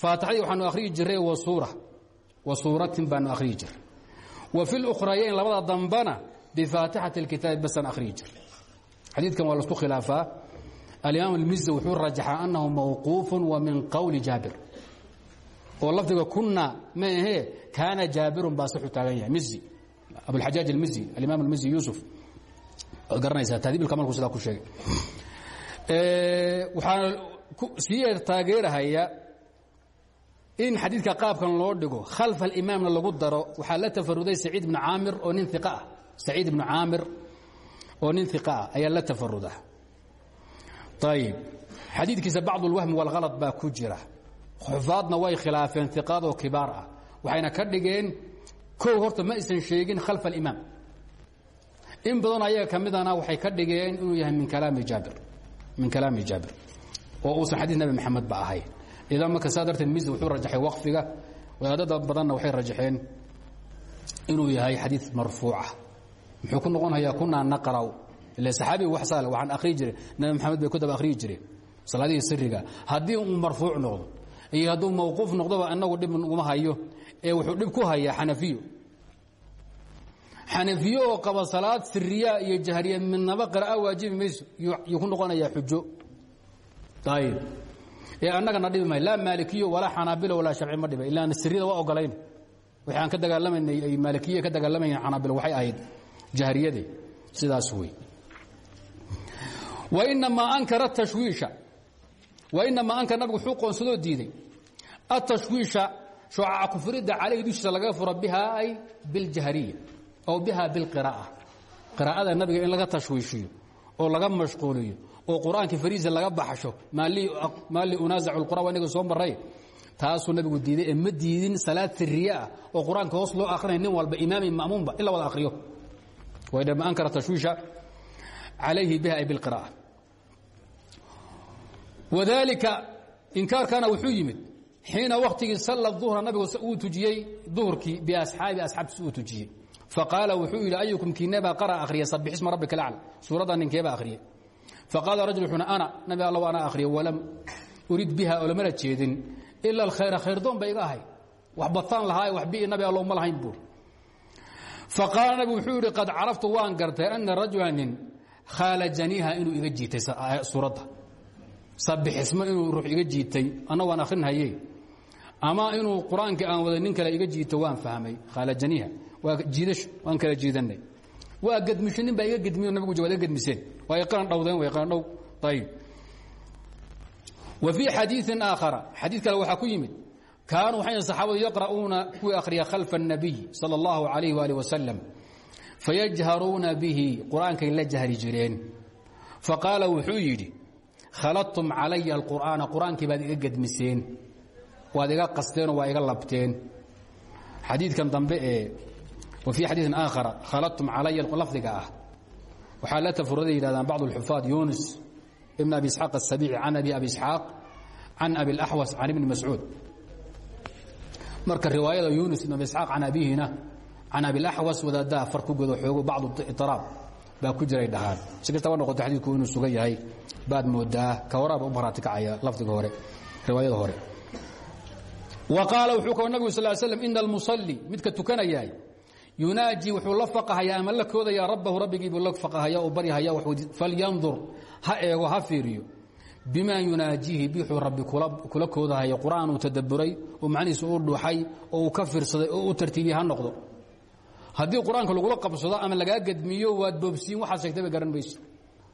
faatixadii waxaanu akhriyi jiray wasuura wa suuratin baanu akhriyi jiray wa fi lukhrayayn labada dambana bifaatixati اlkitaabi basaan akhriyi jiray xadiidkan waa lasku khilaafaa. Alimaam اlmizi wuxuu rajaxaa annahu mawquufu wa min qowli jaabir. Oo lafdiga kuna ma ahee kaana jaabirun baa saxu taagan yahay. Mizi abulxajaaj almizi alimaam almizi yuusuf. Waad garanaysaa tahdiibilka markuu sidaa ku sheegay. Waxaana sii taageerahaya in xadiidka qaabkan loo dhigo khalfa alimaamna lagu daro waxaa la tafaruday saciid ibnu caamir oo nin iqa ah. Saciid ibnu oo nin iqa ah ayaa la tafaruda. Ayib xadiidkiisa bacd اlwahmi wاlhalad baa ku jira. Xufaadna way khilaafeen iqaadoo kibaar ah. Waxayna ka dhigeen kow horta ma aysan sheegin khalfa alimaam. In badan ayaga ka waxay ka dhigeen inuu yahay min kalaami jaabir min kalaami jaabir oo uusan xadiis nebi maxamed ba ahayn idan marka saa darteed mis wuxuu rajaxay waqfiga wadaadada badanna waxay rajaxeen inuu yahay xadiid marfuuca. Muxuu ku noqonayaa kunaa naqraw. Ila saxaabiga wax saale waxaan akhriyi jiray. Nebi maxamed bay ku daba akhriyi jireen salaadihii siriga haddii uu marfuuc noqdo iyo hadduu mawquuf noqdoba inagu dhib uguma hayo ee wuxuu dhib ku hayaa xanafiyo xanafiyo oo qaba salaad siriya iyo jahriya midnaba qira'a waajibi mayso yuu ku noqonayaa xujo. Ayib ee annagana dhibi maayo maalikiyo walaa xanaabilo walaa sharci ma dhiba ilaa siriyada waa ogolayn. Waxay aan ka dagaalamaynay ay maalikiya ka dagaalamayeen xanaabilo waxay ahayd jahriyadii sidaas wey wainamaa ankara tashwiisha. Wainamaa ankar nabigu wuxuu qoonsadoo diiday. Atashwiisha shucaca kufridda calayhi dushiisa laga furo biha ay biاljahriya aw biha biاlqiraa'a qiraa'ada nabiga in laga tashwiishiyo oo laga mashquuliyo oo qur'aankii fariisa laga baxsho maa li unaasacu اlqur'an waa inaga soo maray taasuu nabigu diiday ee ma diidin salaad siriye ah oo qur'aanka hoos loo akrinaya nin walba imaami ma'muumba in la wada akriyo waydhama ankara tashwiisha calayhi biha ay biاlqiraa'a wadalika inkaarkana wuxuu yimid xiina waktigii salla duhra nabigu uu tujiyey duhurkii biasxaabi asxaabtiis uu tujiyey. Faqaala wuxuu yidhi ayukum kiinebaa qara akhriya sabix isma rabbika lacla suuradda ninkeeba akhriyey faqaala rajul wuxuuna ana nabi alla ana akhriya walam urid biha oo lamana jeedin ila alkhayra khayrdoon ba iga ahay wax bataan lahaa wax bi'i nabi allow ma lahayn buur faqaala nabigu wuxuu yidhi qad caraftu waan gartay ana rajula nin khaalajaniiha inuu iga jiitay suuradda sabixismo inuu ruux iga jiitay anna waan akhrinhaye ama inuu qur'aankii aan wada nin kale iga jiito waan fahmay khaalajaniiha waa jiidasho waan kala jiidanay waa gedmisho nin baa iga gedmiyo nabigu waad iga gedmiseen waa iqaran dhowdeen waa iqaran dhow ayib wa fii xadiiin aakhara xadiid kale waxaa ku yimid kaanuu waxay saxaabadu yaqra'uuna kuwii akhriya khalfa الnabiy salى اllahu عalayh wali wasalam fayajharuuna bihi qur-aankay la jahri jireen faqaala wuxuu yidhi khaladtum calaya alqur'aana qur-aankii baad iga gedmiseen waad iga qasteenoo waa iga labteen xadiidkan dambe ee wa fii xadiiin aakhara khaladtum calaya lafdiga ah waxaa la tafuraday yidhahdaan bacd اlxufaad yunus ibn abi isxaaq aلsabici can abi abi isxaaq can abi اlaxwas can ibni mascuud marka riwaayada yunus ibn abi isxaaq can abihina can abi اlaxwas wadaadaha far ku godo xoogo bacdu iطiraab baa ku jiray dhahaan si kastaba noqoto xadiidku inuu sugan yahay baad moodaa ka horaaba u maraati kacaya lafdiga hore riwaayada hore wa qaala wuxuu ka nabigu sal slam ina almusalli midka tukanayahay yunaaji wuxuu la faqahayaa ama la koodayaa rabbahu rabbigiibuu la faqahaya oo baryahaya falyandur ha eego ha fiiriyo. Bimaa yunaajiihi bixuu rabbi kula koodahaya qur'aan uu tadaburay oo macnihiisa u dhuuxay oo uu ka fiirsaday oo u tartiibiyey ha noqdo. Haddii qur'aanka lagula qabsado ama lagaa gedmiyo waad boobsiin waxaad sheegtayba garan mayso.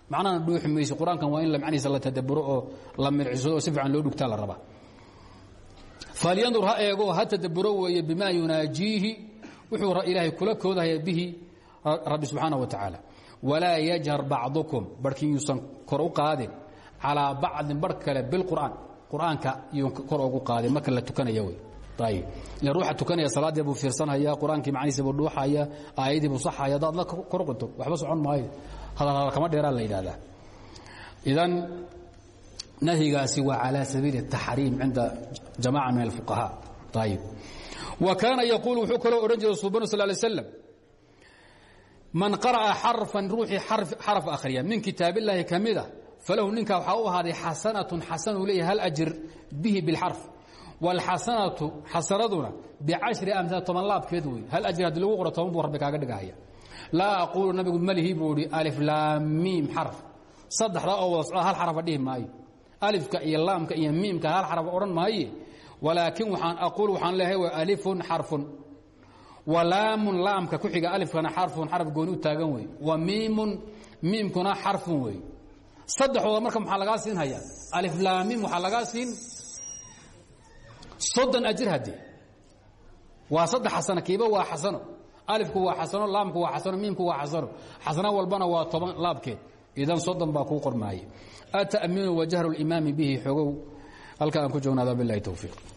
Macnahana dhuuxi mayso qur'aankan waa in macnihiisa la tadaburo oo la mircisado oo si fiican loo dhugtaa la rabaa. Falyandur ha eego ha tadaburo weeye bimaa yunaajiihi wuxuu ilaahay kula koodahaya bihi rabbi subxaana wa tacaala. Walaa yajhar bacdukum barhkii yuusan kor u qaadin calaa bacdin barh kale bilqur'aan qur'aanka yuun kor ogu qaadin marka la tukanaya wey. Ayb ila ruuxa tukanaya salaadii buu fiirsanaya qur'aankii macnihiisa buu dhuuxaya aayadii buu saxaya hadaad la kor qunto waxba socon maayo. Hadal hadal kama dheeraan la yidhahdaa idan nahyigaasi waa calaa sabiili الtaxriim cinda jamaca min alfuqahaa. Ayb wa kaana yaquul wuxuu kaloo odhan jiray subanu sal lay slam man qara'a xarfan ruuxii xaraf akhriya min kitaab illaahi ka mida falahu ninkaa waxaa u ahaaday xasanatun xasan uu leeyahy hal ajir bihi biاlxarf wاlxasanatu xasanaduna bicashri amsal toban laabkeed wey hal ajir haddii lagu qoro toban rabbi kaaga dhigahaya. Laa aquulu nabigu malihi buu ihi alif laam miim xarf saddexdaa oo wada socda hal xarafa dhihi maayo. Alifka iyo laamka iyo miimka hal xaraf odhan maaye walaakin waxaan aquul waxaan leehay wa alifun xarfun. Wa laamun laamka ku xiga alifkana xarfun xaraf gooni u taagan wey. Wa miimun miimkuna xarfun wey. Saddexdooda marka maxaa lagaa siin hayaa? Alif laam miim waxaa lagaa siin soddon ajir haddee waa saddex xasano kiiba waa xasano. Alifku waa xasano laamku waa xasano miimku waa xasano. Xasano walbana waa toban laabkeed. Idan soddon baa kuu qormaaye ata'miinu wajahru اlimaami bihi xogow. Halka aan ku joognaada bilahi towfiiq